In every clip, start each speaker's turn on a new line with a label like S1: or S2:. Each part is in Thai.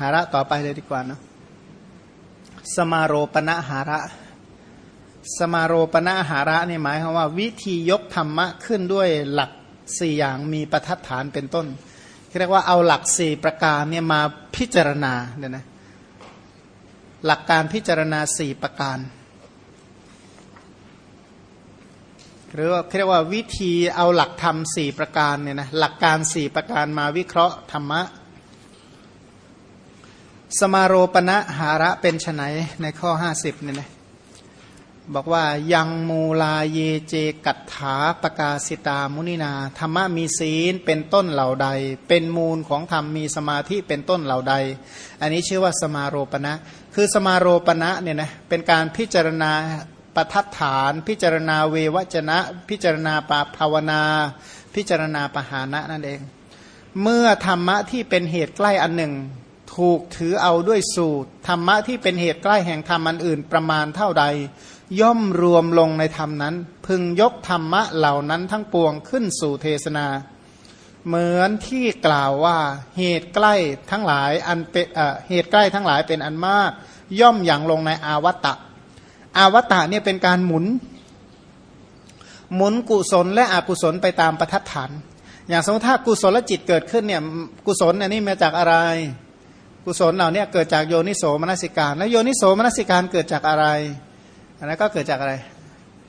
S1: หาระต่อไปเลยดีกว่านะสมาโรปณหาระ สมาโรปณหาระนี่หมายความว่า วิธียกธรรมะขึ้นด้วยหลักสี่อย่างมีประทัดฐานเป็นต้นเรียกว่าเอาหลักสี่ประการเนี่ยมาพิจารณาเนี่ยนะหลักการพิจารณาสี่ประการ หรือว่าเรียกว่าวิธีเอาหลักธรรมสี่ประการเนี่ยนะหลักการสี่ประการมาวิเคราะห์ธรรมะ สมาโรปณะหาระเป็นไนในข้อ50เนี่ยนะบอกว่ายังมูลาเยเจกัตถาปกาสิตามุนินาธรรมมีศีลเป็นต้นเหล่าใด เป็นมูลของธรรมมีสมาธิเป็นต้นเหล่าใด อันนี้ชื่อว่าสมาโรปณะคือสมาโรปณะเนี่ยนะเป็นการพิจารณาประทัดฐาน พิจารณาเววจนะ พิจารณาปาภาวนา พิจารณาปหานะนั่นเอง เมื่อธรรมะที่เป็นเหตุใกล้อันหนึ่ง ถูกถือเอาด้วยสูตร ธรรมะที่เป็นเหตุใกล้แห่งธรรมอันอื่นประมาณเท่าใด ย่อมรวมลงในธรรมนั้น พึงยกธรรมะเหล่านั้นทั้งปวงขึ้นสู่เทศนา เหมือนที่กล่าวว่าเหตุใกล้ทั้งหลายอันเป็นเหตุใกล้ทั้งหลายเป็นอันมาก ย่อมอย่างลงในอาวัตตะ อาวัตตะเนี่ยเป็นการหมุน หมุนกุศลและอกุศลไปตามประทัดฐานอย่างสมมติถ้ากุศลจิตเกิดขึ้นเนี่ยกุศลอันนี้มาจากอะไร กุศลเหล่านี้เกิดจากโยนิโสมนสิการ แล้วโยนิโสมนสิการเกิดจากอะไรอันนั้นก็เกิดจากอะไร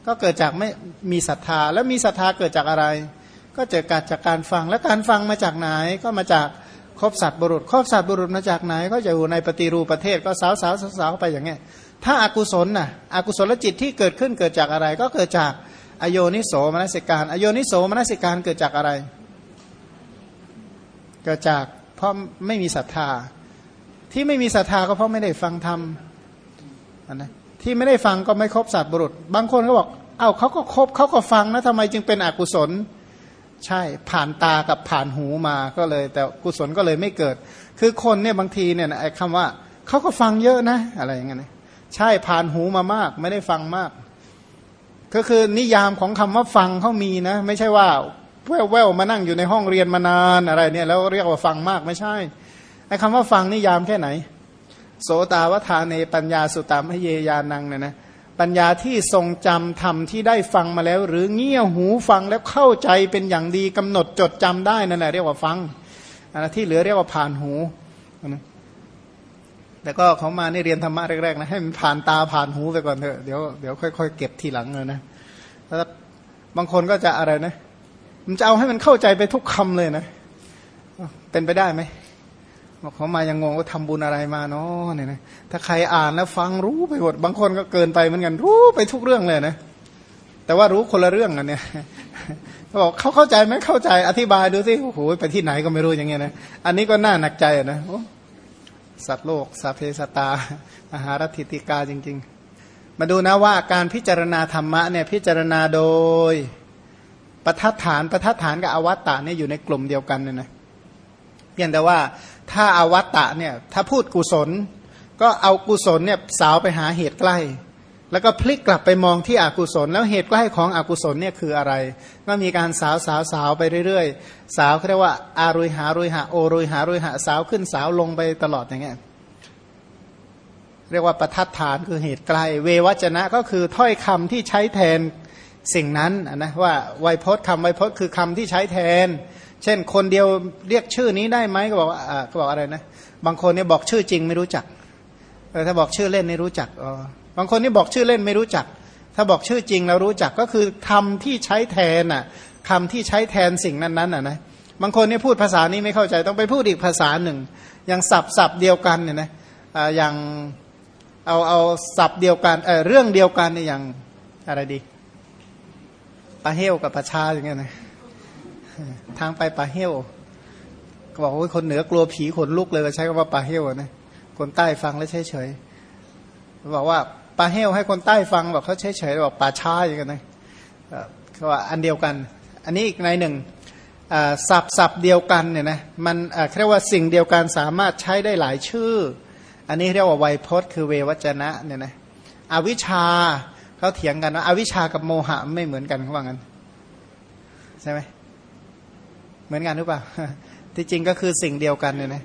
S1: ก็เกิดจากไม่มีศรัทธา แล้วมีศรัทธาเกิดจากอะไร ก็เกิดจากการฟังแล้วการฟังมาจากไหนก็มาจากครบสัตว์บุรุษครบสัตว์บุรุษมาจากไหน ก็จะอยู่ในปฏิรูปประเทศก็สาวสาวสาวไปอย่างเงี้ยถ้าอากุศลน่ะอกุศลจิตที่เกิดขึ้นเกิดจากอะไร ก็เกิดจากอโยนิโสมนสิการอโยนิโสมนสิการเกิดจากอะไร เกิดจากเพราะไม่มีศรัทธา ที่ไม่มีศรัทธาก็เพราะไม่ได้ฟังธรรมนะที่ไม่ได้ฟังก็ไม่ครบสัตว์บุรุษ บางคนก็บอก เอ้าเขาก็ครบเขาก็ฟังนะทำไมจึงเป็นอกุศล ใช่ผ่านตากับผ่านหูมาก็เลย แต่กุศลก็เลยไม่เกิด คือคนเนี่ยบางทีเนี่ยไอ้คำว่าเขาก็ฟังเยอะนะ อะไรอย่างเงี้ยใช่ผ่านหูมามาก ไม่ได้ฟังมาก ก็คือนิยามของคำว่าฟังเขามีนะ ไม่ใช่ว่าแววแววมานั่งอยู่ในห้องเรียนมานานอะไรเนี่ยแล้วเรียกว่าฟังมากไม่ใช่ ไอ้คำว่าฟังนิยามแค่ไหน โสตาวทานในปัญญาสุตามเยยานังเนี่ยนะปัญญาที่ทรงจำธรรมที่ได้ฟังมาแล้ว หรือเงี่ยหูฟังแล้วเข้าใจเป็นอย่างดีกำหนดจดจำได้นั่นแหละเรียกว่าฟังอันที่เหลือเรียกว่าผ่านหูนะแต่ก็เขามานี่เรียนธรรมะแรกๆนะให้มันผ่านตาผ่านหูไปก่อนเถอะเดี๋ยวเดี๋ยวค่อยๆเก็บทีหลังเลยนะแล้วบางคนก็จะอะไรนะ มันจะเอาให้มันเข้าใจไปทุกคำเลยนะ เป็นไปได้ไหม เขามายังงงว่าทำบุญอะไรมาเนาะเนี่ยนะถ้าใครอ่านแล้วฟังรู้ไปหมดบางคนก็เกินไปเหมือนกันรู้ไปทุกเรื่องเลยนะแต่ว่ารู้คนละเรื่องกันเนี่ยเขาบอกเขาเข้าใจไหมเข้าใจอธิบายดูสิโอ้โหไปที่ไหนก็ไม่รู้อย่างเงี้ยนะอันนี้ก็น่าหนักใจนะสัตว์โลกสัพเพสตาอาหารทิติกาจริง ๆ มาดูนะว่าการพิจารณาธรรมะเนี่ยพิจารณาโดยประทัดฐานประทัดฐานกับอวัตตะเนี่ยอยู่ในกลุ่มเดียวกันเนี่ยนะเพียงแต่ว่า ถ้าอาวัตตะเนี่ยถ้าพูดกุศล ก็เอากุศลเนี่ยสาวไปหาเหตุใกล้ แล้วก็พลิกกลับไปมองที่อกุศล แล้วเหตุใกล้ของอกุศลเนี่ยคืออะไร ก็มีการสาวสาวสาวไปเรื่อยๆ สาวเรียกว่าอารุยหารุยหาโอรุยหารุยหาสาวขึ้นสาวลงไปตลอดอย่างเงี้ยเรียกว่าประทัดฐานคือเหตุใกล้เววจนะก็คือถ้อยคำที่ใช้แทนสิ่งนั้นนะว่าไวยพจน์คำไวยพจน์คือคำที่ใช้แทน เช่นคนเดียวเรียกชื่อนี้ได้ไหมก็บอกว่าก็บอกอะไรนะ บางคนเนี่ยบอกชื่อจริงไม่รู้จักถ้าบอกชื่อเล่นไม่รู้จักอ๋อบางคนนี่บอกชื่อเล่นไม่รู้จัก ถ้าบอกชื่อจริงเรารู้จักก็คือคำที่ใช้แทนอะคำที่ใช้แทนสิ่งนั้นๆอะนะบางคนนี่พูดภาษานี้ไม่เข้าใจต้องไปพูดอีกภาษาหนึ่ง อย่างศัพท์ศัพท์เดียวกันเนี่ยนะอย่างเอาเอาศัพท์เดียวกันเออเรื่องเดียวกันเนี่ยอย่างอะไรดีปลาเฮลกับปลาชาอย่างเงี้ยนะ ทางไปป่าเฮี้ยวก็บอกว่าคนเหนือกลัวผีขนลุกเลยก็ใช้คำว่าป่าเฮี้ยวนะคนใต้ฟังแล้วเฉยเฉยบอกว่าป่าเฮี้ยวให้คนใต้ฟังบอกเขาเฉยเฉยบอกป่าช้าอย่างกันนะเขาว่าอันเดียวกัน อันนี้อีกในหนึ่งสับสับเดียวกันเนี่ยนะมันเรียกว่าสิ่งเดียวกันสามารถใช้ได้หลายชื่อ อันนี้เรียกว่าไวยพจน์คือเววจนะเนี่ยนะอวิชาเขาเถียงกันว่าอาวิชากับโมหะไม่เหมือนกันเขาว่างั้นใช่ไหม เหมือนกันหรือเปล่าที่จริงก็คือสิ่งเดียวกันเนี่ยนะ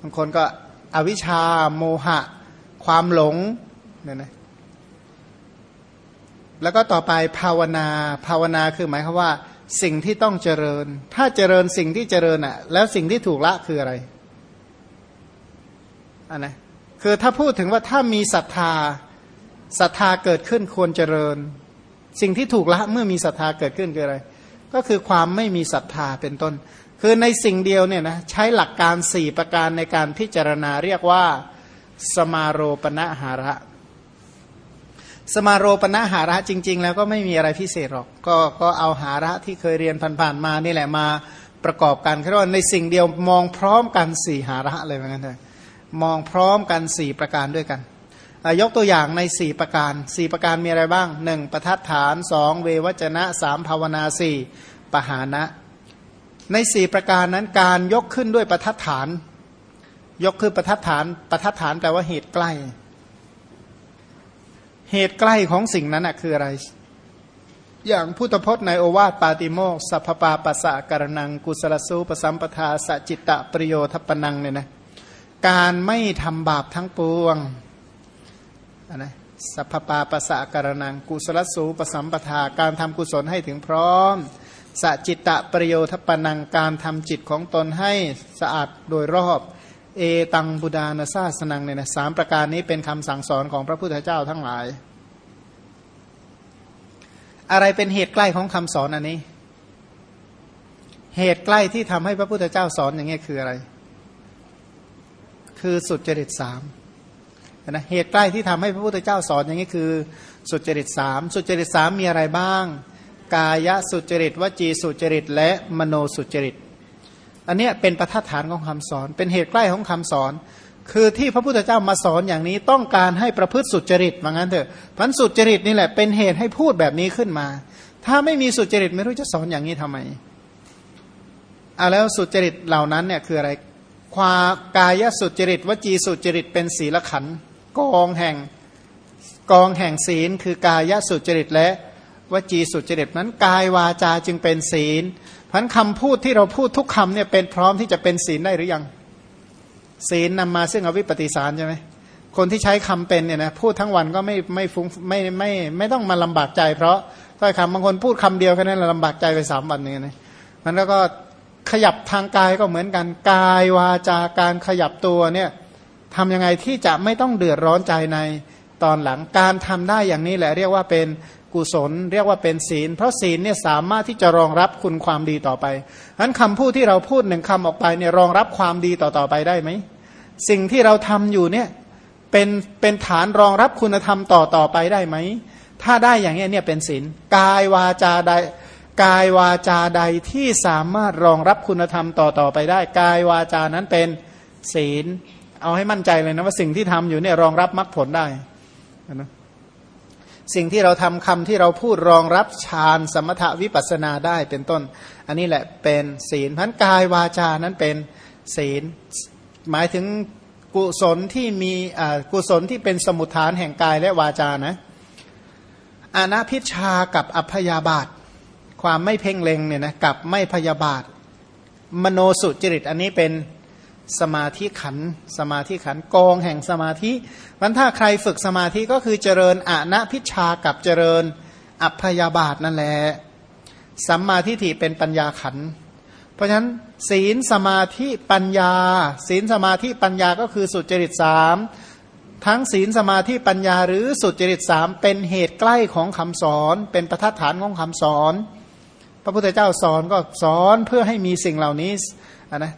S1: บางคนก็อวิชชาโมหะ ความหลงเนี่ยนะแล้วก็ต่อไปภาวนาภาวนาคือหมายความว่า สิ่งที่ต้องเจริญ ถ้าเจริญสิ่งที่เจริญอะ แล้วสิ่งที่ถูกละคืออะไรอันนะคือถ้าพูดถึงว่าถ้ามีศรัทธาศรัทธาเกิดขึ้นควรเจริญ สิ่งที่ถูกละเมื่อมีศรัทธาเกิดขึ้นคืออะไร ก็คือความไม่มีศรัทธาเป็นต้น คือในสิ่งเดียวเนี่ยนะใช้หลักการสี่ประการในการพิจารณาเรียกว่าสมาโรปณหาระ สมาโรปณหาระจริง ๆ แล้วก็ไม่มีอะไรพิเศษหรอก ก็ก็เอาหาระที่เคยเรียนผ่านๆมานี่แหละมาประกอบกันเพราะว่าในสิ่งเดียวมองพร้อมกันสี่หาระเลยเหมือนกันเลยมองพร้อมกันสี่ประการด้วยกัน ยกตัวอย่างในสี่ประการสี่ประการมีอะไรบ้างหนึ่งประทัดฐานสองเววจนะสามภาวนาสี่ปหานะ ในสี่ประการนั้นการยกขึ้นด้วยประทัดฐาน ยกขึ้นประทัดฐาน ประทัดฐานแปลว่าเหตุใกล้ เหตุใกล้ของสิ่งนั้นคืออะไร อย่างพุทธพจน์ในโอวาทปาติโมกสัพปาปัสสะการนัง กุสลสูปสัมปทาสจิตตะปริโยทปนังเนี่ยนะ การไม่ทำบาปทั้งปวง นะสัพปาปะสะการนังกุศลสูปสัมปทาการทำกุศลให้ถึงพร้อมสจิตตะประโยชน์ปนังการทำจิตของตนให้สะอาดโดยรอบ เอตังบุดานาซาสนังเนี่ยนะสามประการนี้เป็นคำสั่งสอนของพระพุทธเจ้าทั้งหลาย อะไรเป็นเหตุใกล้ของคำสอนอันนี้ เหตุใกล้ที่ทำให้พระพุทธเจ้าสอนอย่างนี้คืออะไร คือสุจริตสาม นะเหตุใกล้ที่ทำให้พระพุทธเจ้าสอนอย่างนี้คือ สุจริตสามสุจริตสามมีอะไรบ้าง กายสุจริตวจีสุจริต และมโนสุจริต อันนี้เป็นประทัดฐานของคำสอน เป็นเหตุใกล้ของคำสอน คือที่พระพุทธเจ้ามาสอนอย่างนี้ต้องการให้ประพฤติสุจริตว่างั้นเถอะพันสุจริตนี่แหละเป็นเหตุให้พูดแบบนี้ขึ้นมา ถ้าไม่มีสุจริตไม่รู้จะสอนอย่างนี้ทำไมเอะแล้วสุจริตเหล่านั้นเนี่ยคืออะไรความกายสุจริต วจีสุจริตเป็นศีลขัน กองแห่งกองแห่งศีล คือกายสุจริตและวจีสุจริตนั้นกายวาจาจึงเป็นศีลพันคำพูดที่เราพูดทุกคำเนี่ยเป็นพร้อมที่จะเป็นศีลได้หรือยัง ศีลนำมาซึ่งอวิปปิสารใช่ไหมคนที่ใช้คำเป็นเนี่ยนะพูดทั้งวันก็ไม่ไม่ฟุ้งไม่ไม่ไม่ต้องมาลำบากใจ เพราะถ้อยคำบางคนพูดคำเดียวแค่นั้นลำบากใจไปสามวันเนี่ยนะมันแล้วก็ขยับทางกายก็เหมือนกันกายวาจาการขยับตัวเนี่ย ทำยังไงที่จะไม่ต้องเดือดร้อนใจในตอนหลังการทำได้อย่างนี้แหละเรียกว่าเป็นกุศล เรียกว่าเป็นศีล เพราะศีลเนี่ยสามารถที่จะรองรับคุณความดีต่อไปนั้นคำพูดที่เราพูดหนึ่งคำออกไปเนี่ยรองรับความดีต่อต่อไปได้ไหมสิ่งที่เราทำอยู่เนี่ยเป็นเป็นฐานรองรับคุณธรรมต่อต่อไปได้ไหมถ้าได้อย่างนี้เนี่ยเป็นศีลกายวาจาใดกายวาจาใดที่สามารถรองรับคุณธรรมต่อต่อไปได้ กายวาจานั้นเป็นศีล เอาให้มั่นใจเลยนะว่าสิ่งที่ทำอยู่เนี่ยรองรับมรรคผลได้นะสิ่งที่เราทำคำที่เราพูดรองรับฌานสมถวิปัสนาได้เป็นต้น อันนี้แหละเป็นศีลพันกายวาจานั้นเป็นศีล หมายถึงกุศลที่มีกุศลที่เป็นสมุทฐานแห่งกายและวาจานะอนาพิชากับอัพยาบาท ความไม่เพ่งเล็งเนี่ยนะกับไม่พยาบาท มโนสุจริตอันนี้เป็น สมาธิขันสมาธิขันกองแห่งสมาธิมันถ้าใครฝึกสมาธิก็คือเจริญอะนะพิชากับเจริญ อัพยาบาทนั่นแหละสัมมาทิฏฐิเป็นปัญญาขัน เพราะฉะนั้นศีลสมาธิปัญญา ศีลสมาธิปัญญาก็คือสุจริตสามทั้งศีลสมาธิปัญญาหรือสุจริตสามเป็นเหตุใกล้ของคำสอน เป็นประทัดฐานของคำสอน พระพุทธเจ้าสอนก็สอนเพื่อให้มีสิ่งเหล่านี้นะ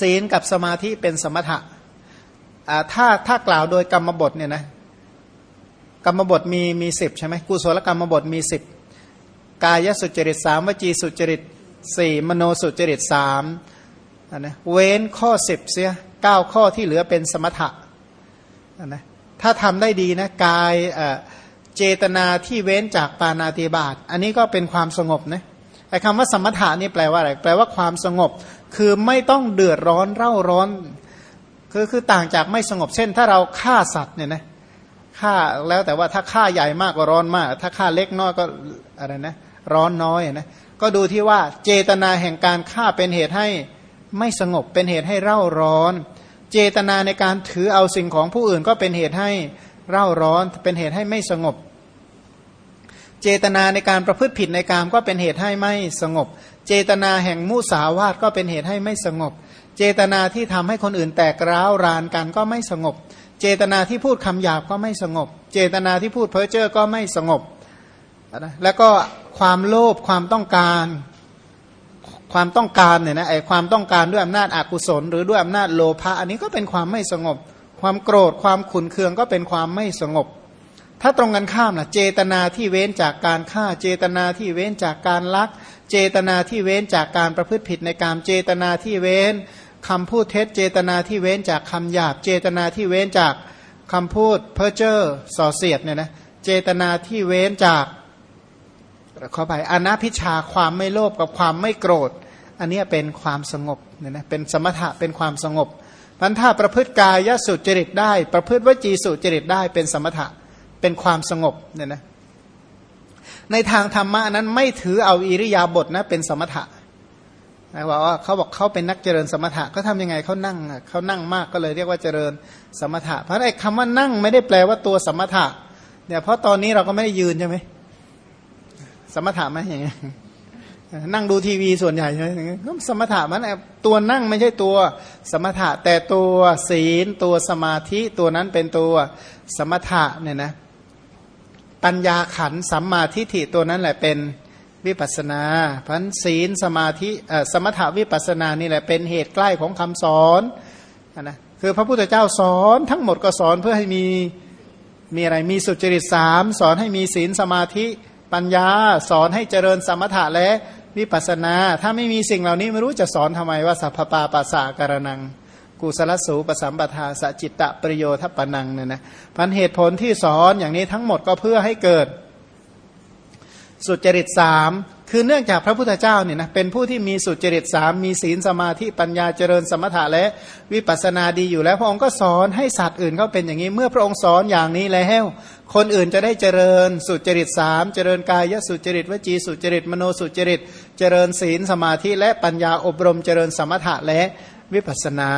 S1: ศีลกับสมาธิเป็นสมถะถ้าถ้ากล่าวโดยกรรมบทเนี่ยนะกรรมบทมีมีสิบใช่ไหมกุศลกรรมบทมีสิบกายสุจริตสามวจีสุจริตสี่มโนสุจริตสามนะเว้นข้อสิบเสียเก้าข้อที่เหลือเป็นสมถะนะถ้าทำได้ดีนะกายอ่าเจตนาที่เว้นจากปานาติบาตอันนี้ก็เป็นความสงบนะไอ้คำว่าสมถะนี่แปลว่าอะไรแปลว่าความสงบ คือไม่ต้องเดือดร้อนเร่าร้อนคือคือต่างจากไม่สงบเช่น ถ้าเราฆ่าสัตว์เนี่ยนะฆ่าแล้วแต่ว่าถ้าฆ่าใหญ่มากก็ร้อนมาก ถ้าฆ่าเล็กน้อยก็อะไรนะร้อนน้อยนะก็ดูที่ว่าเจตนาแห่งการฆ่าเป็นเหตุให้ไม่สงบเป็นเหตุให้เร่าร้อน เจตนาในการถือเอาสิ่งของผู้อื่นก็เป็นเหตุให้เร่าร้อน เป็นเหตุให้ไม่สงบ เจตนาในการประพฤติผิดในกามก็เป็นเหตุให้ไม่สงบ เจตนาแห่งมุสาวาทก็เป็นเหตุให้ไม่สงบ เจตนาที่ทำให้คนอื่นแตกร้าวรานกันก็ไม่สงบ เจตนาที่พูดคำหยาบก็ไม่สงบ เจตนาที่พูดเพ้อเจ้อก็ไม่สงบนะแล้วก็ความโลภความต้องการ ความต้องการเนี่ยนะไอความต้องการด้วยอำนาจอากุศล หรือด้วยอำนาจโลภะอันนี้ก็เป็นความไม่สงบ ความโกรธความขุนเคืองก็เป็นความไม่สงบ ถ้าตรงกันข้ามล่ะเจตนาที่เว้นจากการฆ่าเจตนาที่เว้นจากการลัก เจตนาที่เว้นจากการประพฤติผิดในการเจตนาที่เว้นคำพูดเท็จเจตนาที่เว้นจากคำหยาบ เจตนาที่เว้นจากคำพูดเพ้อเจ้อส่อเสียดเนี่ยนะเจตนาที่เว้นจากเข้าไปอนาพิชาความไม่โลภกับความไม่โกรธ อันนี้เป็นความสงบเนี่ยนะเป็นสมถะเป็นความสงบพันถ้าประพฤติกายสุจริตได้ ประพฤติวจีสุจริตได้เป็นสมถะเป็นความสงบเนี่ยนะ ในทางธรรมะนั้นไม่ถือเอาอิริยาบถนะเป็นสมถะนะบอกว่าเขาบอกเขาเป็นนักเจริญสมถะก็ทำยังไงเขานั่งเขานั่งมากก็เลยเรียกว่าเจริญสมถะ เพราะไอ้คำว่านั่งไม่ได้แปลว่าตัวสมถะเนี่ยเพราะตอนนี้เราก็ไม่ได้ยืนใช่ไหมสมถะไหมอย่างเงี้ยนั่งดูทีวีส่วนใหญ่ใช่ไหมสมถะมันตัวนั่งไม่ใช่ตัวสมถะ แต่ตัวศีล ตัวสมาธิตัวนั้นเป็นตัวสมถะเนี่ยนะ ปัญญาขันสัมมาทิฏฐิตัวนั้นแหละเป็นวิปัสนาพันศีลสมาธิสมถวิปัสนานี่แหละเป็นเหตุใกล้ของคำสอนนะคือพระพุทธเจ้าสอนทั้งหมดก็สอนเพื่อให้มีมีอะไรมีสุจริตสามสอนให้มีศีลสมาธิปัญญาสอนให้เจริญสมถะและวิปัสนา ถ้าไม่มีสิ่งเหล่านี้ไม่รู้จะสอนทำไมว่าสัพพปาปัสสะการนัง กุศลสูปสัมปทาสจิตตะประโยชน์ปนังเนี่ยนะพันเหตุผลที่สอนอย่างนี้ทั้งหมดก็เพื่อให้เกิด สุจริตสามคือเนื่องจากพระพุทธเจ้าเนี่ยนะเป็นผู้ที่มีสุจริตสามมีศีลสมาธิปัญญาเจริญสมถะและวิปัสนาดีอยู่แล้ว พระองค์ก็สอนให้สัตว์อื่นเขาเป็นอย่างนี้ เมื่อพระองค์สอนอย่างนี้แล้วคนอื่นจะได้เจริญสุจริตสามเจริญกายสุจริตวจีสุจริตมโนสุจริต เจริญศีลสมาธิและปัญญาอบรมเจริญสมถะและ วิปัสนา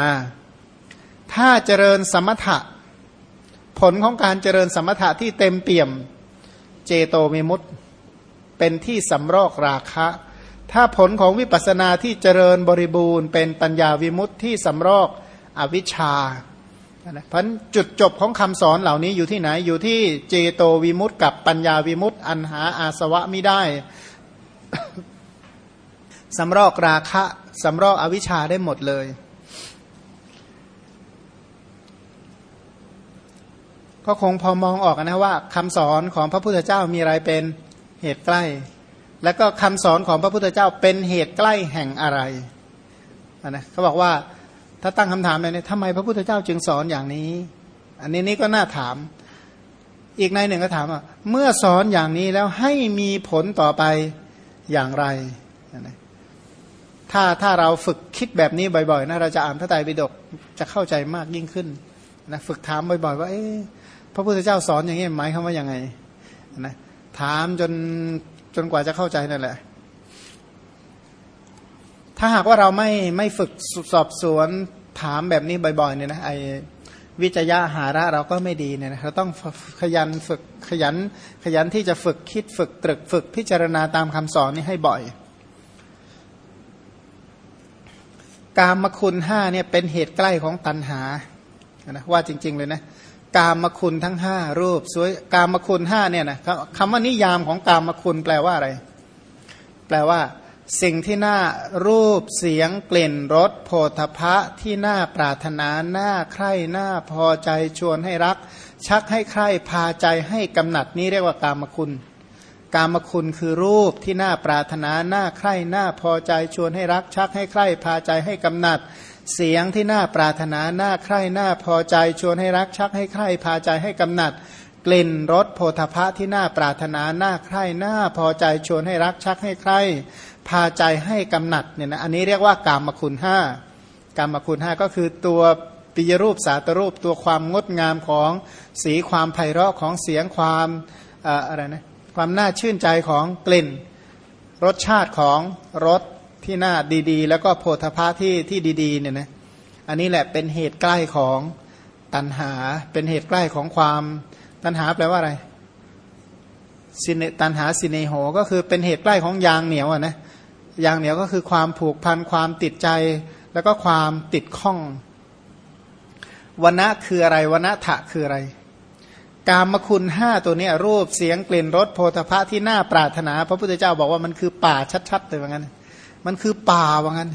S1: ถ้าเจริญสมถะ ผลของการเจริญสมถะที่เต็มเปี่ยมเจโตมิมุตเป็นที่สำรอกราคะ ถ้าผลของวิปัสนาที่เจริญบริบูรณ์เป็นปัญญาวิมุตที่สำรอกอวิชชาเพันจุดจบของคำสอนเหล่านี้อยู่ที่ไหนอยู่ที่เจโตวิมุตติกับปัญญาวิมุตติอันหาอาสวะไม่ได้ สำรอกราคะสำรอกอวิชชาได้หมดเลย ก็คงพอมองออกนะว่าคำสอนของพระพุทธเจ้ามีอะไรเป็นเหตุใกล้ แล้วก็คำสอนของพระพุทธเจ้าเป็นเหตุใกล้แห่งอะไรนะเขาบอกว่าถ้าตั้งคำถามเลยเนี่ยทำไมพระพุทธเจ้าจึงสอนอย่างนี้ อันนี้นี่ก็น่าถาม อีกในหนึ่งก็ถามว่าเมื่อสอนอย่างนี้แล้วให้มีผลต่อไปอย่างไร ถ้าถ้าเราฝึกคิดแบบนี้บ่อยๆนะเราจะอ่านพระไตรปิฎกจะเข้าใจมากยิ่งขึ้นนะฝึกถามบ่อยๆ ว่าพระพุทธเจ้าสอนอย่างนี้หมายคำว่ายังไงนะถามจนจนกว่าจะเข้าใจนั่นแหละ ถ้าหากว่าเราไม่ไม่ฝึกสอบสวนถามแบบนี้บ่อยๆเนี่ยนะไอวิจยะหาระเราก็ไม่ดีเนี่ยนะเราต้องขยันฝึกขยันขยันที่จะฝึกคิดฝึกตรึกฝึกพิจารณาตามคำสอนนี้ให้บ่อย กามคุณห้าเนี่ยเป็นเหตุใกล้ของตัณหานะว่าจริง ๆ เลยนะกามคุณทั้งห้ารูปสวยกามคุณห้าเนี่ยนะคำว่านิยามของกามคุณแปลว่าอะไร แปลว่า สิ่งที่น่ารูปเสียงกลิ่นรสโผฏฐะที่น่าปรารถนาน่าใคร่น่าพอใจชวนให้รัก ชักให้ใคร่พาใจให้กำหนัดนี้เรียกว่ากามคุณ กามคุณคือรูปที่น่าปรารถนาน่าใคร่น่าพอใจชวนให้รักชักให้ใคร่พาใจให้กำหนัด เสียงที่น่าปรารถนาน่าใคร่น่าพอใจชวนให้รักชักให้ใคร่พาใจให้กำหนัด กลิ่นรสโพธพะที่น่าปรารถนาน่าใคร่น่าพอใจชวนให้รักชักให้ใคร่พาใจให้กำหนัดเนี่ยนะอันนี้เรียกว่ากามคุณห้ากามคุณห้าก็คือตัวปิยรูปสาตรูปตัวความงดงามของสีความไพเราะของเสียงความอะไรนะ ความน่าชื่นใจของกลิ่น รสชาติของรสที่น้าดีๆ แล้วก็โพธพะที่ที่ดีๆเนี่ยนะอันนี้แหละเป็นเหตุใกล้ของตัณหา เป็นเหตุใกล้ของความตัณหาแปลว่าอะไรสินตัณหาสินเนโหก็คือเป็นเหตุใกล้ของยางเหนียวอะนะยางเหนียวก็คือความผูกพันความติดใจ แล้วก็ความติดข้องวันะคืออะไรวันะถะคืออะไร กามคุณห้าตัวนี้รูปเสียงกลิ่นรสโพธพะที่น่าปรารถนา พระพุทธเจ้าบอกว่ามันคือป่าชัดๆเลยว่างั้น มันคือป่าว่างั้น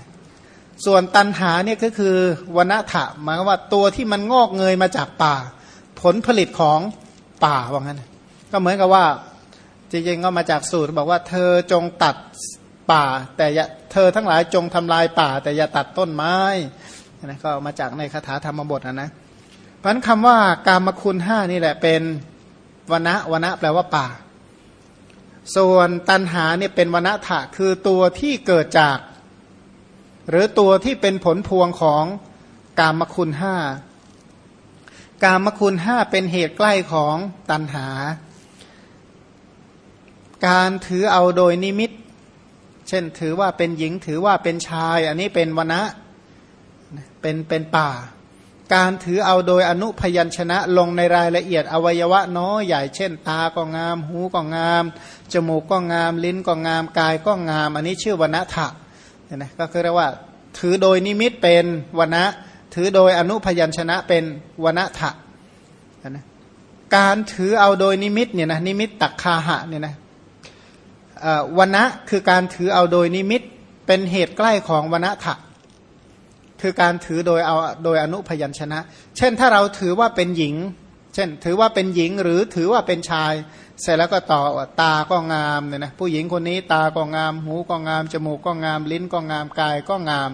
S1: ส่วนตันหาเนี่ยก็คือวัะถะหมายว่าตัวที่มันงอกเงยมาจากป่า ผลผลิตของป่าว่างั้น ก็เหมือนกับว่าจริงๆก็มาจากสูตรบอกว่าเธอจงตัดป่า แต่อย่าเธอทั้งหลายจงทำลายป่า แต่อย่าตัดต้นไม้นะก็มาจากในคาถาธรรมบทนะนะ พันคำว่ากามคุณห้านี่แหละเป็นวนะวนะแปลว่าป่า ส่วนตันหาเนี่ยเป็นวนะถะคือตัวที่เกิดจาก หรือตัวที่เป็นผลพวงของกามคุณห้ากามคุณห้าเป็นเหตุใกล้ของตันหา การถือเอาโดยนิมิต เช่นถือว่าเป็นหญิงถือว่าเป็นชาย อันนี้เป็นวนะเป็นเป็นป่า การถือเอาโดยอนุพยัญชนะลงในรายละเอียดอวัยวะน้อยใหญ่เช่น ตาก็งาม หูก็งาม จมูกก็งาม ลิ้นก็งาม กายก็งาม อันนี้ชื่อวนะถะเนี่ยนะก็คือเรียกว่า ถือโดยนิมิตเป็นวนะถือโดยอนุพยัญชนะเป็นวนะถะนะการถือเอาโดยนิมิตเนี่ยนะนิมิตตักคาหะเนี่ยนะวนะคือการถือเอาโดยนิมิตเป็นเหตุใกล้ของวนะถะ คือการถือโดยเอาโดยอนุพยัญชนะ เช่นถ้าเราถือว่าเป็นหญิง เช่น ถือว่าเป็นหญิงหรือถือว่าเป็นชาย เสร็จแล้วก็ต่อตาก็งามเนี่ยนะผู้หญิงคนนี้ตาก็งาม หูก็งาม จมูกก็งาม ลิ้นก็งามกายก็งาม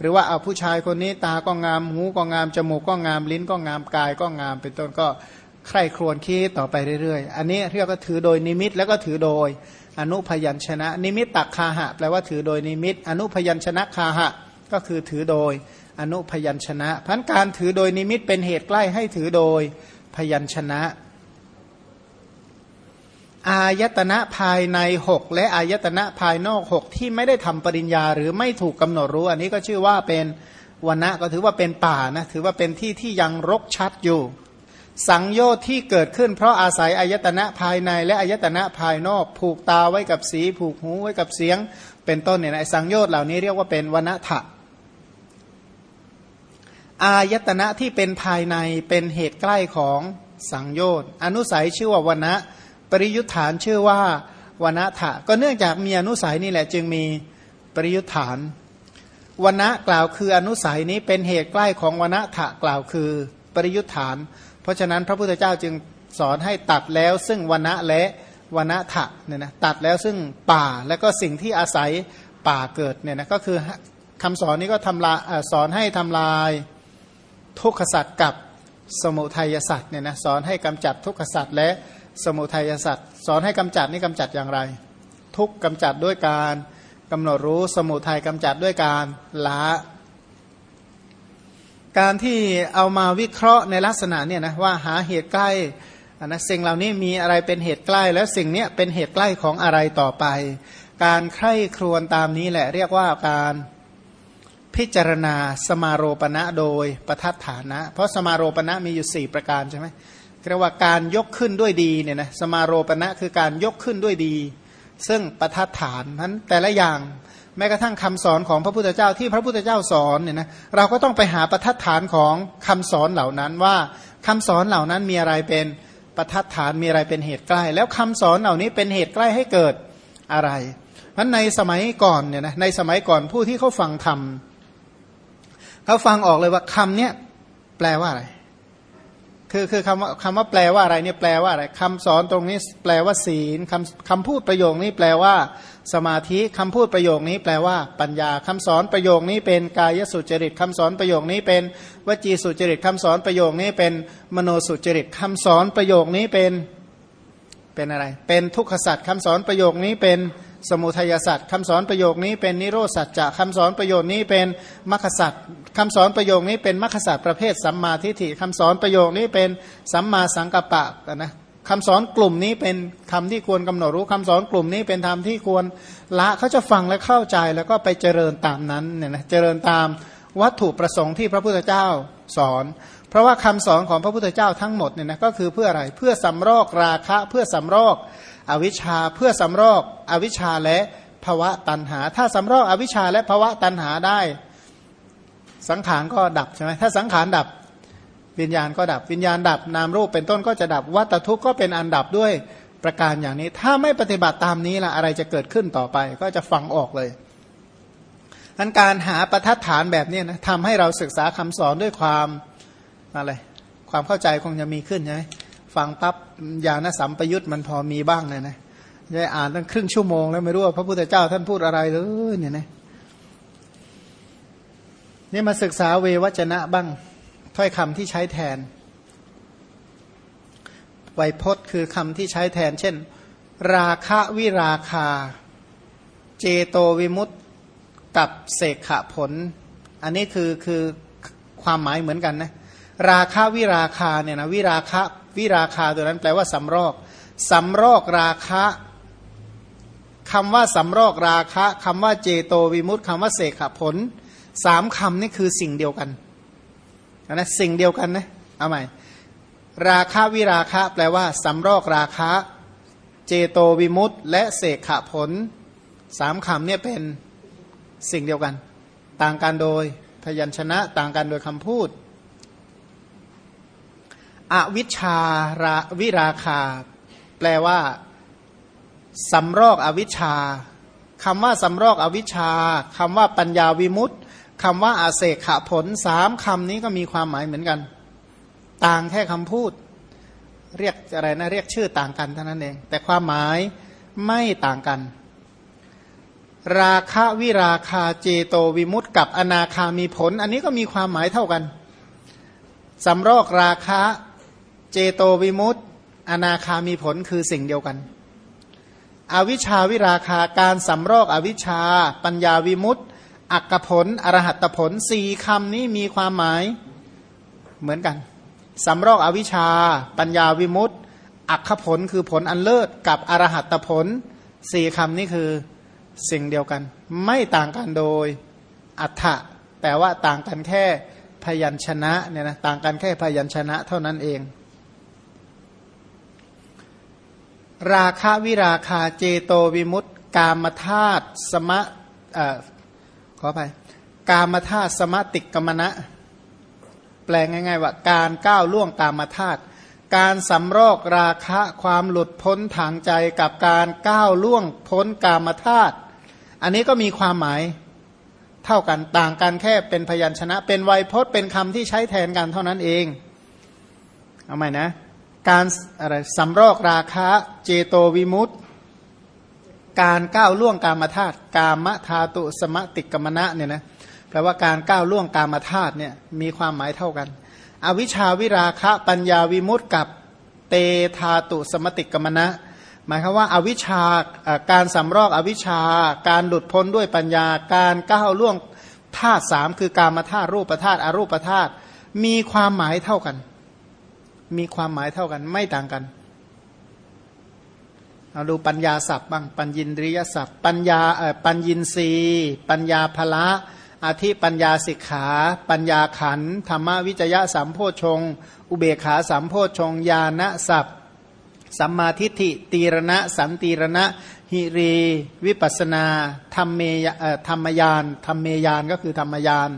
S1: หรือว่าเอาผู้ชายคนนี้ตาก็งาม หูก็งาม จมูกก็งาม ลิ้นก็งามกายก็งาม เป็นต้นก็ใคร่ครวญคิดต่อไปเรื่อยๆ อันนี้เรียกว่าถือโดยนิมิตแล้วก็ถือโดยอนุพยัญชนะ นิมิตตักคาหะแปลว่าถือโดยนิมิต อนุพยัญชนัคคาหะ ก็คือถือโดยอนุพยัญชนะพันการถือโดยนิมิตเป็นเหตุใกล้ให้ถือโดยพยัญชนะ อายตนะภายในหกและอายตนะภายนอกหกที่ไม่ได้ทำปริญญาหรือไม่ถูกกำหนดรู้ อันนี้ก็ชื่อว่าเป็นวันณะก็ถือว่าเป็นป่านะถือว่าเป็นที่ที่ยังรกชัดอยู่ สังโยชน์ที่เกิดขึ้นเพราะอาศัยอายตนะภายใน และอายตนะภายนอก ผูกตาไว้กับสี ผูกหูไว้กับเสียง เป็นต้นเนี่ยนะสังโยชน์เหล่านี้เรียกว่าเป็นวันณะ อายตนะที่เป็นภายในเป็นเหตุใกล้ของสังโยชน์อนุสัยชื่อว่าวันะปริยุทธานชื่อว่าวันะถะก็เนื่องจากมีอนุสัยนี่แหละจึงมีปริยุทธานวันะกล่าวคืออนุสัยนี้เป็นเหตุใกล้ของวันะถะกล่าวคือปริยุทธาน เพราะฉะนั้นพระพุทธเจ้าจึงสอนให้ตัดแล้วซึ่งวันะและวันะถะเนี่ยนะตัดแล้วซึ่งป่าและก็สิ่งที่อาศัยป่าเกิดเนี่ยนะก็คือคำสอนนี้ก็ทำลายสอนให้ทำลาย ทุกขสัตว์กับสมุทัยสัตว์เนี่ยนะสอนให้กำจัดทุกขสัตว์และสมุทัยสัตว์สอนให้กำจัดนี่กำจัดอย่างไร ทุกกำจัดด้วยการกำหนดรู้สมุทัยกำจัดด้วยการละการที่เอามาวิเคราะห์ในลักษณะเนี่ยนะว่าหาเหตุใกล้นะสิ่งเหล่านี้มีอะไรเป็นเหตุใกล้ แล้วสิ่งเนี้ยเป็นเหตุใกล้ของอะไรต่อไป การใคร่ครวญตามนี้แหละเรียกว่าการ พิจารณาสมาโรปณะโดยประทัดฐานะ เพราะสมาโรปณะมีอยู่ 4 ประการใช่ไหมเรียกว่าการยกขึ้นด้วยดีเนี่ยนะสมาโรปณะคือการยกขึ้นด้วยดี ซึ่งประทัดฐานนั้นแต่ละอย่างแม้กระทั่งคำสอนของพระพุทธเจ้าที่พระพุทธเจ้าสอนเนี่ยนะเราก็ต้องไปหาประทัดฐานของคำสอนเหล่านั้นว่าคำสอนเหล่านั้นมีอะไรเป็นประทัดฐานมีอะไรเป็นเหตุใกล้ แล้วคำสอนเหล่านี้เป็นเหตุใกล้ให้เกิดอะไรเพราะในสมัยก่อนเนี่ยนะในสมัยก่อนผู้ที่เขาฟังธรรมเขาฟังออกเลยว่าคำเนี้ยแปลว่าอะไร คือคือคำว่าคำว่าแปลว่าอะไรเนี่ยแปลว่าอะไรคำสอนตรงนี้แปลว่าศีลคำคำพูดประโยคนี้แปลว่า สมาธิคำพูดประโยคนี้แปลว่า ปัญญาคำสอนประโยคนี้เป็นกายสุจริตคำสอนประโยคนี้เป็นวจีสุจริตคำสอนประโยคนี้เป็นมโนสุจริตคำสอนประโยคนี้เป็นเป็นอะไร เป็นทุกขสัตว์คำสอนประโยคนี้เป็น สมุทัยสัตว์คำสอนประโยคนี้เป็นนิโรสัจจะคำสอนประโยคนี้เป็นมรรคสัตว์คำสอนประโยคนี้เป็นมรรคสัตว์ประเภทสัมมาทิฏฐิคำสอนประโยคนี้เป็นสัมมาสังกัปปะนะคำสอนกลุ่มนี้เป็นคำที่ควรกำหนดรู้คำสอนกลุ่มนี้เป็นธรรมที่ควรละเขาจะฟังและเข้าใจแล้วก็ไปเจริญตามนั้นเนี่ยนะเจริญตามวัตถุประสงค์ที่พระพุทธเจ้าสอน เพราะว่าคำสอนของพระพุทธเจ้าทั้งหมดเนี่ยนะก็คือเพื่ออะไรเพื่อสำรอกราคะเพื่อสำรอก อวิชชาเพื่อสำรอกอวิชชาและภวะตันหา ถ้าสำรอกอวิชชาและภวะตันหาได้ สังขารก็ดับใช่ไหมถ้าสังขารดับวิญญาณก็ดับวิญญาณดับนามรูปเป็นต้นก็จะดับวัตทุกข์ก็เป็นอันดับด้วยประการอย่างนี้ ถ้าไม่ปฏิบัติตามนี้ละอะไรจะเกิดขึ้นต่อไป ก็จะฟังออกเลยนั้นการหาประทัดฐานแบบนี้นะทำให้เราศึกษาคำสอนด้วยความอะไรความเข้าใจคงจะมีขึ้นใช่ไหม ฟังปั๊บญาณสัมปยุตมันพอมีบ้างเลยนะจะอ่านตั้งครึ่งชั่วโมงแล้วไม่รู้ว่าพระพุทธเจ้าท่านพูดอะไรเลยเนี่ยนะนี่มาศึกษาเววจนะบ้างถ้อยคำที่ใช้แทน ไวยพจน์คือคำที่ใช้แทน เช่น ราคะวิราคา เจโตวิมุตตกับเสกขะผล อันนี้คือคือความหมายเหมือนกันนะราคะวิราคาเนี่ยนะวิราคะ วิราคาตัวนั้นแปลว่าสำรอกสำรอกราคะคำว่าสำรอกราคะคำว่าเจโตวิมุตต์คำว่าเสกขผลสามคำนี่คือสิ่งเดียวกันนะสิ่งเดียวกันนะเอาใหม่ราคะวิราคะ แปลว่าสำรอกราคะ เจโตวิมุตต์และเสกขผลสามคำเนี่ยเป็นสิ่งเดียวกัน ต่างกันโดยพยัญชนะต่างกันโดยคำพูด อวิชาราวิราคา แปลว่าสำรอกอวิชชาคำว่าสำรอกอวิชชาคำว่าปัญญาวิมุตต์คำว่าอาเสกขผลสามคำนี้ก็มีความหมายเหมือนกัน ต่างแค่คำพูด เรียกอะไรนะเรียกชื่อต่างกันเท่านั้นเอง แต่ความหมายไม่ต่างกัน ราคะวิราคาเจโตวิมุตต์กับอนาคามีผล อันนี้ก็มีความหมายเท่ากันสำรอกราคะ เจโตวิมุตต์อนาคามีผลคือสิ่งเดียวกัน อวิชาวิราคาการสำรอกอวิชาปัญญาวิมุตต์อักผล อรหัตผลสี่คำนี้มีความหมายเหมือนกันสำรอกอวิชชา ปัญญาวิมุตต์อักขผลคือผลอันเลิศกับอรหัตผลสี่คำนี้คือสิ่งเดียวกัน ไม่ต่างกันโดยอัฏฐะแต่ว่าต่างกันแค่พยัญชนะเนี่ยนะต่างกันแค่พยัญชนะเท่านั้นเอง ราคะวิราคาเจโตวิมุตต์กามธาตุสมะขอไปกามธาตุสมติกมณะ แปลงง่ายๆว่าการก้าวล่วงกามธาตุการสำรอกราคะความหลุดพ้นทางใจกับการก้าวล่วงพ้นกามธาตุอันนี้ก็มีความหมายเท่ากันต่างกันแค่เป็นพยัญชนะ เป็นไวยพจน์เป็นคำที่ใช้แทนกันเท่านั้นเอง เอาใหม่นะ การอะไรสำรอกราคะเจโตวิมุตตการก้าวล่วงกามธาตุกามธาตุสมติกรรมณะเนี่ยนะแปลว่าการก้าวล่วงกามธาตุเนี่ยมีความหมายเท่ากัน อวิชาวิราคะปัญญาวิมุตต์กับเตธาตุสมติกรรมณะหมายความว่าอาวิชาการสำรอกอวิชาการหลุดพ้นด้วยปัญญา การก้าวล่วงธาตุสามคือการมาธาตุรูปธาตุอรูปธาตุมีความหมายเท่ากัน มีความหมายเท่ากันไม่ต่างกันเอาดูปัญญาศัพท์บ้างปัญญินริยศัพท์ ปัญญาเอ่อปัญญินรีปัญญาภละอาทิปัญญาสิกขา ปัญญาขันธรรมวิจยะสัมโพชง อุเบขาสัมโพชงญาณศัพท์สัมมาทิฏฐิตีรณะ สันตีรณะ หิรี วิปัสนาธรรมเมธรรมยานธรรมเมยานก็คือธรรมยาน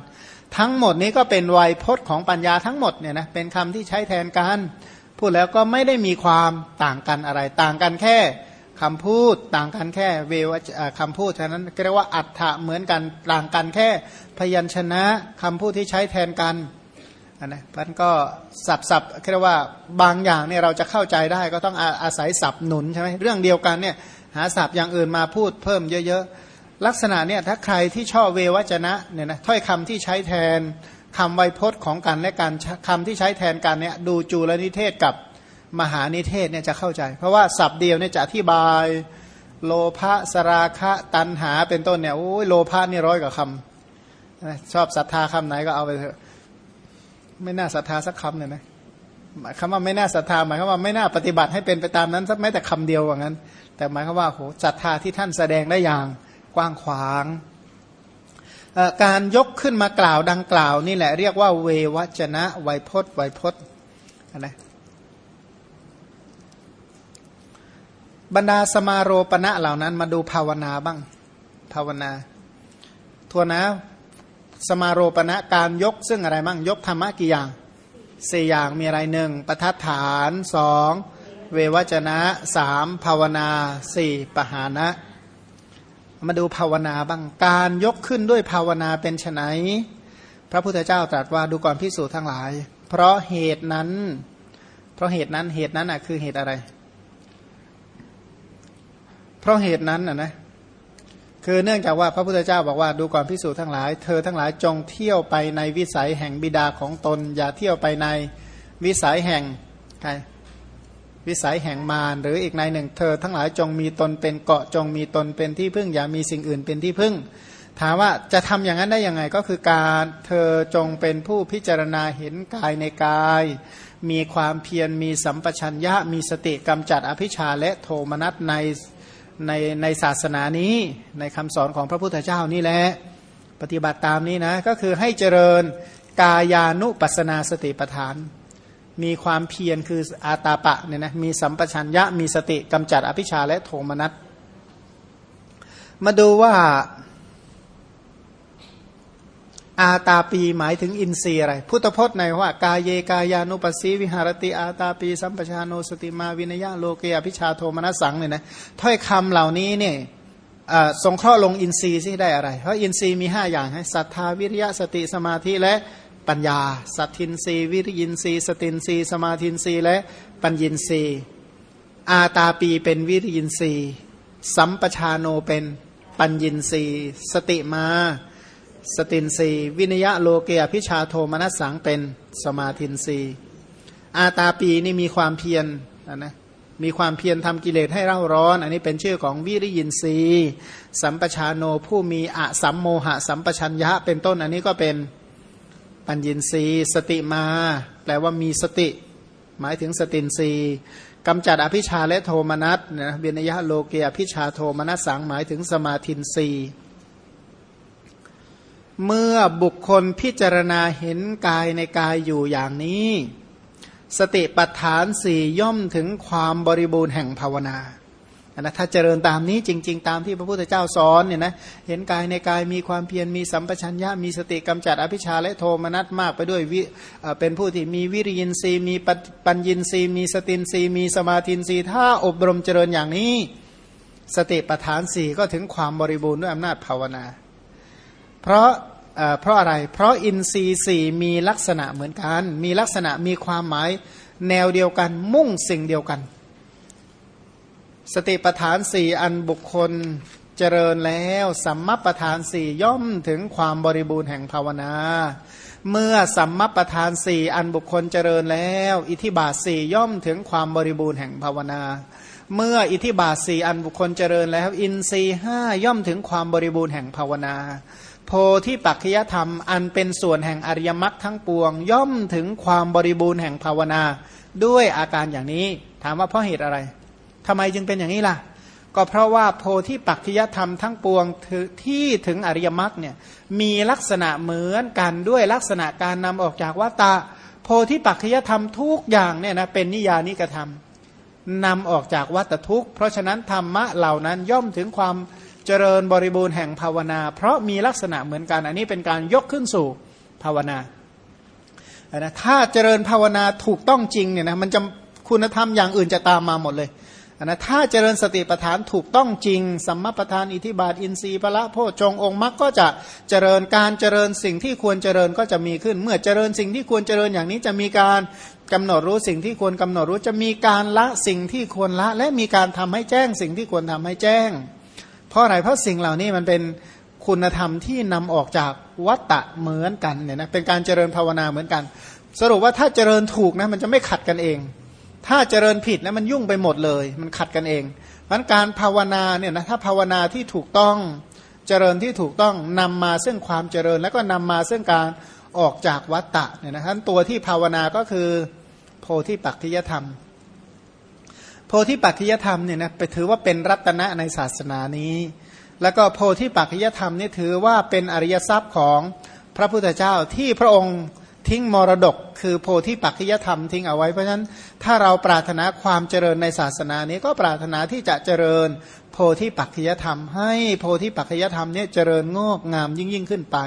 S1: ทั้งหมดนี้ก็เป็นไวยพจน์ของปัญญาทั้งหมดเนี่ยนะเป็นคำที่ใช้แทนกันพูดแล้วก็ไม่ได้มีความต่างกันอะไร ต่างกันแค่คำพูดต่างกันแค่เววคำพูดฉะนั้นเรียกว่าอัฏฐะเหมือนกันต่างกันแค่พยัญชนะคำพูดที่ใช้แทนกันนะพันก็สับสับเรียกว่าบางอย่างเนี่ยเราจะเข้าใจได้ก็ต้องอาศัยสับหนุนใช่ไหมเรื่องเดียวกันเนี่ยหาสับอย่างอื่นมาพูดเพิ่มเยอะๆ ลักษณะเนี่ยถ้าใครที่ชอบเววจนะเนี่ยนะถ้อยคำที่ใช้แทนคำไวยพจน์ของกันและการคำที่ใช้แทนกันเนี่ยดูจูลนิเทศกับมหานิเทศเนี่ยจะเข้าใจ เพราะว่าสับเดียวเนี่ยจะอธิบาย โลภะสราคะตันหาเป็นต้นเนี่ยโอ้ยโลภะนี่ร้อยกว่าคำชอบศรัทธาคำไหนก็เอาไปเถอะไม่น่าศรัทธาสักคำเลยนะหมายคำว่าไม่น่าศรัทธาหมายคำว่าไม่น่าปฏิบัติให้เป็นไปตามนั้นสักแม้แต่คำเดียวว่างั้น แต่หมายความว่าโหศรัทธาที่ท่านแสดงได้อย่าง กว้างขวางการยกขึ้นมากล่าวดังกล่าว นี่แหละเรียกว่าเววจนะไวยพจน์ไวยพจน์นะบรรดาสมาโรปณะเหล่านั้นมาดูภาวนาบ้าง ภาวนาทวนะสมาโรปณะการยกซึ่งอะไรบ้างยกธรรมะกี่อย่างสี่อย่างมีอะไรหนึ่งประทัดฐานสองเววจนะสามภาวนาสี่ปหานะ มาดูภาวนาบ้างการยกขึ้นด้วยภาวนาเป็นไนพระพุทธเจ้าตรัสว่าดูก่อนพิสูจน์ทั้งหลาย เพราะเหตุนั้น เพราะเหตุนั้นเหตุนั้นอะคือเหตุอะไร เพราะเหตุนั้นอะนะคือเนื่องจากว่าพระพุทธเจ้าบอกว่าดูก่อนพิสูจน์ทั้งหลาย เธอทั้งหลายจงเที่ยวไปในวิสัยแห่งบิดาของตน อย่าเที่ยวไปในวิสัยแห่งใคร วิสัยแห่งมารหรืออีกในหนึ่งเธอ ทั้งหลายจงมีตนเป็นเกาะจงมีตนเป็นที่พึ่ง อย่ามีสิ่งอื่นเป็นที่พึ่ง ถามว่าจะทำอย่างนั้นได้ยังไงก็คือการเธอจงเป็นผู้พิจารณาเห็นกายในกาย มีความเพียรมีสัมปชัญญะมีสติกำจัดอภิชาและโทมนัสในในในศาสนานี้ในคำสอนของพระพุทธเจ้านี่แหละปฏิบัติตามนี้นะก็คือให้เจริญกายานุปัสสนาสติปัฏฐาน มีความเพียรคืออาตาปะเนี่ยนะมีสัมปชัญญะมีสติกำจัดอภิชฌาและโทมนัสมาดูว่าอาตาปีหมายถึงอินทรีย์อะไร พุทธพจน์ในว่ากาเยกายานุปัสสีวิหะระติอาตาปีสัมปะชาโน สะติมาวิเนยยะโลเก อะภิชฌาโทมะนัสสังเนี่ยนะถ้อยคำเหล่านี้เนี่ยสงเคราะห์ลงอินทรีย์ที่ได้อะไร เพราะอินทรีย์มี 5 อย่างให้ศรัทธาวิริยะสติสมาธิและ ปัญญา สัทธินทรีย์วิริยินทรีย์สตินทรีย์สมาธินทรีย์และปัญญินทรีย์ อาตาปีเป็นวิริยินทรีย์ สัมปะชาโนเป็นปัญญินทรีย์ สะติมาสตินทรีย์ วิเนยยะโลเกอะภิชฌาโทมะนัสสังเป็นสมาธินทรีย์ อาตาปีนี่มีความเพียรนนะมีความเพียรทำกิเลสให้เร่าร้อน อันนี้เป็นชื่อของวิริยินทรีย์ สัมปะชาโนผู้มีอสัมโมหสัมปชัญญะเป็นต้นอันนี้ก็เป็น ปัญญินรีสติมา แปลว่ามีสติ หมายถึงสตินรีกำจัดอภิชาและโทมนัสนะเบียนยะโลเกอภิชาโทมนัสสังหมายถึงสมาธินรีเมื่อบุคคลพิจารณาเห็นกายในกายอยู่อย่างนี้ สติปัฏฐานสี่ย่อมถึงความบริบูรณ์แห่งภาวนา นะถ้าเจริญตามนี้จริง ๆ ตามที่พระพุทธเจ้าสอนเนี่ยนะเห็นกายในกายมีความเพียรมีสัมปชัญญะมีสติกำจัดอภิชาและโทมนัสมากไปด้วยวิเป็นผู้ที่มีวิริยินทรีย์มีปัญญินทรีย์มีสตินทรีย์มีสมาธินทรีย์ถ้าอบรมเจริญอย่างนี้ สติปัฏฐานสี่ก็ถึงความบริบูรณ์ด้วยอำนาจภาวนา เพราะเพราะอะไร เพราะอินทรีย์สี่มีลักษณะเหมือนกัน มีลักษณะมีความหมายแนวเดียวกันมุ่งสิ่งเดียวกัน สติปทานสี่อันบุคคลเจริญแล้วสัมมปทานสี่ย่อมถึงความบริบูรณ์แห่งภาวนา เมื่อสัมมปทานสี่อันบุคคลเจริญแล้ว อิทิบาทสี่ย่อมถึงความบริบูรณ์แห่งภาวนา เมื่ออิทิบาทสี่อันบุคคลเจริญแล้ว อินทรีห้าย่อมถึงความบริบูรณ์แห่งภาวนาโพธิปัจจยธรรมอันเป็นส่วนแห่งอริยมรรคทั้งปวง ย่อมถึงความบริบูรณ์แห่งภาวนา ด้วยอาการอย่างนี้ ถามว่าเพราะเหตุอะไร ทำไมจึงเป็นอย่างนี้ล่ะ ก็เพราะว่าโพธิปัจจยธรรมทั้งปวงที่ถึงอริยมรรคเนี่ยมีลักษณะเหมือนกันด้วยลักษณะการนำออกจากวัตตะโพธิปัจจยธรรมทุกอย่างเนี่ยนะเป็นนิยานิกระทำนำออกจากวัตทุกข์ เพราะฉะนั้นธรรมะเหล่านั้นย่อมถึงความเจริญบริบูรณ์แห่งภาวนา เพราะมีลักษณะเหมือนกัน อันนี้เป็นการยกขึ้นสู่ภาวนานะถ้าเจริญภาวนาถูกต้องจริงเนี่ยนะมันจะคุณธรรมอย่างอื่นจะตามมาหมดเลย นะถ้าเจริญสติปัฏฐานถูกต้องจริง สัมมาปัฏฐานอิทิบาท อินทรีย์พระโพชงองค์มรรคก็จะเจริญการเจริญสิ่งที่ควรเจริญก็จะมีขึ้น เมื่อเจริญสิ่งที่ควรเจริญอย่างนี้จะมีการกำหนดรู้สิ่งที่ควรกำหนดรู้จะมีการละสิ่งที่ควรละ และมีการทำให้แจ้งสิ่งที่ควรทำให้แจ้ง เพราะอะไรเพราะสิ่งเหล่านี้มันเป็นคุณธรรมที่นำออกจากวัตตะเหมือนกันเนี่ยนะเป็นการเจริญภาวนาเหมือนกัน สรุปว่าถ้าเจริญถูกนะมันจะไม่ขัดกันเอง ถ้าเจริญผิดนะมันยุ่งไปหมดเลย มันขัดกันเองมันการภาวนาเนี่ยนะถ้าภาวนาที่ถูกต้องเจริญที่ถูกต้องนำมาซึ่งความเจริญ แล้วก็นำมาซึ่งการออกจากวัตตะเนี่ยนะท่านตัวที่ภาวนาก็คือโพธิปักขิยธรรม โพธิปักขิยธรรมเนี่ยนะไปถือว่าเป็นรัตนะในศาสนานี้ แล้วก็โพธิปักขิยธรรมนี่ถือว่าเป็นอริยทรัพย์ของพระพุทธเจ้าที่พระองค์ ทิ้งมรดก คือโพธิปักขิยธรรมทิ้งเอาไว้เพราะฉะนั้นถ้าเราปรารถนาความเจริญในศาสนานี้ก็ปรารถนาที่จะเจริญโพธิปักขิยธรรม ให้โพธิปักขิยธรรมเนี่ยเจริญงอกงามยิ่งยิ่งขึ้นไป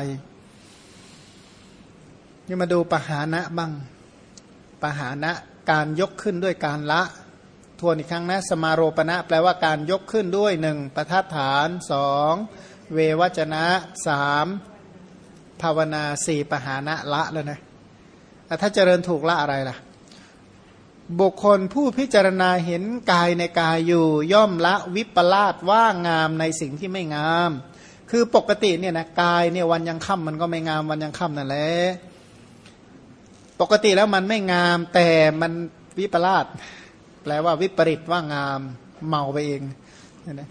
S1: นี่มาดูปหานะบ้างปหานะการยกขึ้นด้วยการละ ทวนอีกครั้งนะสมาโรปณะแปลว่าการยกขึ้นด้วยหนึ่งประทัดฐานสองเววจนะสามภาวนาสี่ปหานะละแล้วนะ ถ้าเจริญถูกละอะไรล่ะ บุคคลผู้พิจารณาเห็นกายในกายอยู่ย่อมละวิปลาสว่างามในสิ่งที่ไม่งาม คือปกติเนี่ยนะกายเนี่ยวันยังค่ำมันก็ไม่งามวันยังค่ำนั่นแหละปกติแล้วมันไม่งามแต่มันวิปลาสแปลว่าวิปริตว่างามเมาไปเองนะ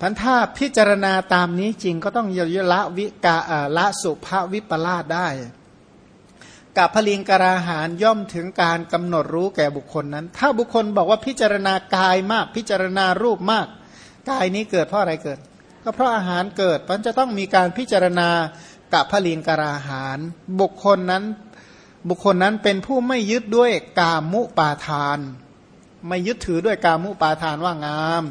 S1: พันถ้าพิจารณาตามนี้จริงก็ต้องยละวิกาละสุภวิปลาสได้กับพลิงกราหารย่อมถึงการกำหนดรู้แก่บุคคลนั้น ถ้าบุคคลบอกว่าพิจารณากายมาก พิจารณารูปมาก กายนี้เกิดเพราะอะไรเกิด ก็เพราะอาหารเกิดมันจะต้องมีการพิจารณากับพลิงกราหาร บุคคลนั้นบุคคลนั้นเป็นผู้ไม่ยึดด้วยกามุปาทาน ไม่ยึดถือด้วยกามุปาทานว่างาม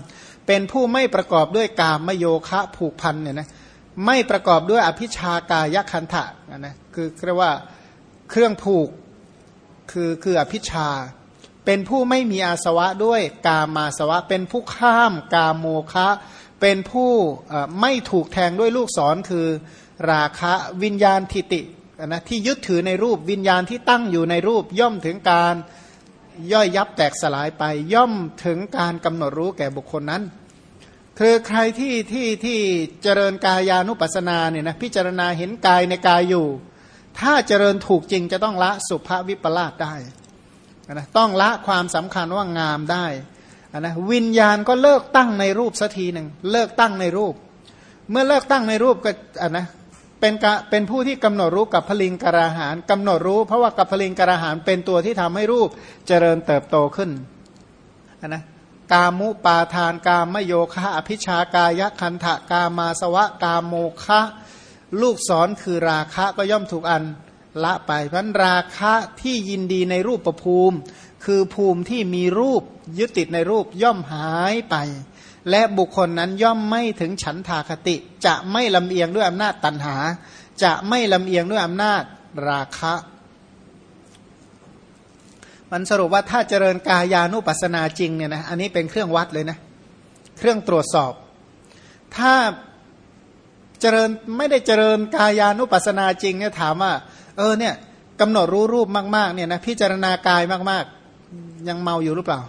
S1: เป็นผู้ไม่ประกอบด้วยกามโยคะผูกพันเนี่ยนะไม่ประกอบด้วยอภิชากายคันทะนะคือเรียกว่าเครื่องผูกคือคืออภิชา เป็นผู้ไม่มีอาสวะด้วยกามาสวะ เป็นผู้ข้ามกาโมคะ เป็นผู้ไม่ถูกแทงด้วยลูกศรคือราคะวิญญาณทิตินะที่ยึดถือในรูปวิญญาณที่ตั้งอยู่ในรูปย่อมถึงการ ย่อยยับแตกสลายไป ย่อมถึงการกำหนดรู้แก่บุคคลนั้น คือใครที่ที่ที่เจริญกายานุปัสสนาเนี่ยนะพิจารณาเห็นกายในกายอยู่ ถ้าเจริญถูกจริงจะต้องละสุภวิปลาสได้นะต้องละความสำคัญว่างามได้นะวิญญาณก็เลิกตั้งในรูปสักทีหนึ่งเลิกตั้งในรูป เมื่อเลิกตั้งในรูปก็อะนะ เป็นเป็นผู้ที่กำหนดรู้กับพลิงกราหารกำหนดรู้ เพราะว่ากับพลิงกราหารเป็นตัวที่ทำให้รูปเจริญเติบโตขึ้นนะกามุปาทานกามโยคะอภิชากายคันทะกามาสวะกาโมคะลูกศรคือราคะก็ย่อมถูกอันละไปเพราะราคะที่ยินดีในรูปประภูมิ คือภูมิที่มีรูปยึดติดในรูปย่อมหายไป และบุคคลนั้นย่อมไม่ถึงฉันทาคติ จะไม่ลำเอียงด้วยอำนาจตันหา จะไม่ลำเอียงด้วยอำนาจราคะ มันสรุปว่าถ้าเจริญกายานุปัสนาจริงเนี่ยนะอันนี้เป็นเครื่องวัดเลยนะ เครื่องตรวจสอบ ถ้าเจริญไม่ได้เจริญกายานุปัสนาจริงเนี่ยถามว่า เออเนี่ยกำหนดรู้รูปมากๆเนี่ยนะพิจารณากายมากๆ ยังเมาอยู่หรือเปล่า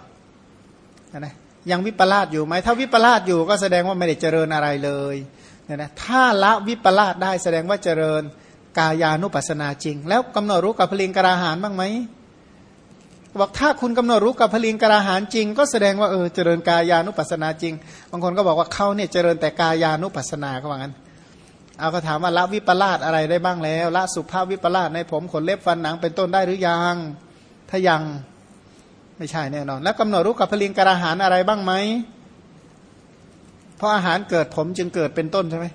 S1: นะยังวิปลาสอยู่ไหมถ้าวิปลาสอยู่ก็แสดงว่าไม่ได้เจริญอะไรเลยเนี่ยนะถ้าละวิปลาสได้แสดงว่าเจริญกายานุปัสนาจริง แล้วกำหนดรู้กับพลิงกราหานบ้างไหมบอกถ้าคุณกำหนดรู้กับพลิงกราหานจริง ก็แสดงว่าเออเจริญกายานุปัสนาจริง บางคนก็บอกว่าเขาเนี่ยเจริญแต่กายานุปัสนาก็ว่างั้น เอาก็ถามว่าละวิปลาสอะไรได้บ้างแล้ว ละสุภาพวิปลาสในผมขนเล็บฟันหนังเป็นต้นได้หรือยังถ้ายัง ไม่ใช่แน่นอน แล้วกำหนดรู้กับพลิงกระหารอะไรบ้างไหมเพราะอาหารเกิดผมจึงเกิดเป็นต้นใช่ไหม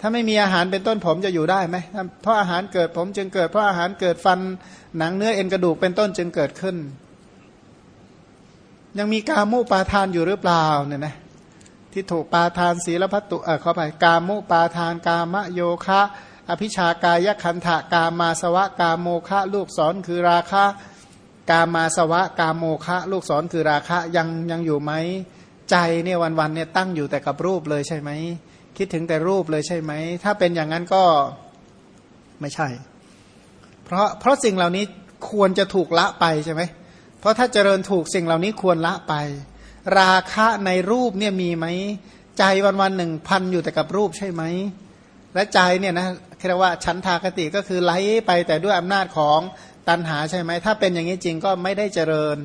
S1: ถ้าไม่มีอาหารเป็นต้นผมจะอยู่ได้ไหมเพราะอาหารเกิดผมจึงเกิด เพราะอาหารเกิดฟันหนังเนื้อเอ็นกระดูกเป็นต้นจึงเกิดขึ้น ยังมีกามุปาทานอยู่หรือเปล่าเนี่ยนะที่ถูกปาทานศีลพัตุเออเข้าไปกามุปาทานกามโยคะ อภิชากายคันธะกามาสวะกาโมคะลูกศรคือราคะ กามาสวะ กาโมคะ ลูกศรคือราคะยังยังอยู่ไหมใจเนี่ยวันวันเนี่ยตั้งอยู่แต่กับรูปเลยใช่ไหมคิดถึงแต่รูปเลยใช่ไหมถ้าเป็นอย่างนั้นก็ไม่ใช่ เพราะเพราะสิ่งเหล่านี้ควรจะถูกละไปใช่ไหมเพราะถ้าเจริญถูกสิ่งเหล่านี้ควรละไป ราคะในรูปเนี่ยมีไหมใจวันวันหนึ่งพันอยู่แต่กับรูปใช่ไหมและใจเนี่ยนะเรียกว่าชั้นทากติก็คือไหลไปแต่ด้วยอำนาจของ ตัณหาใช่ไหมถ้าเป็นอย่างนี้จริงก็ไม่ได้เจริญ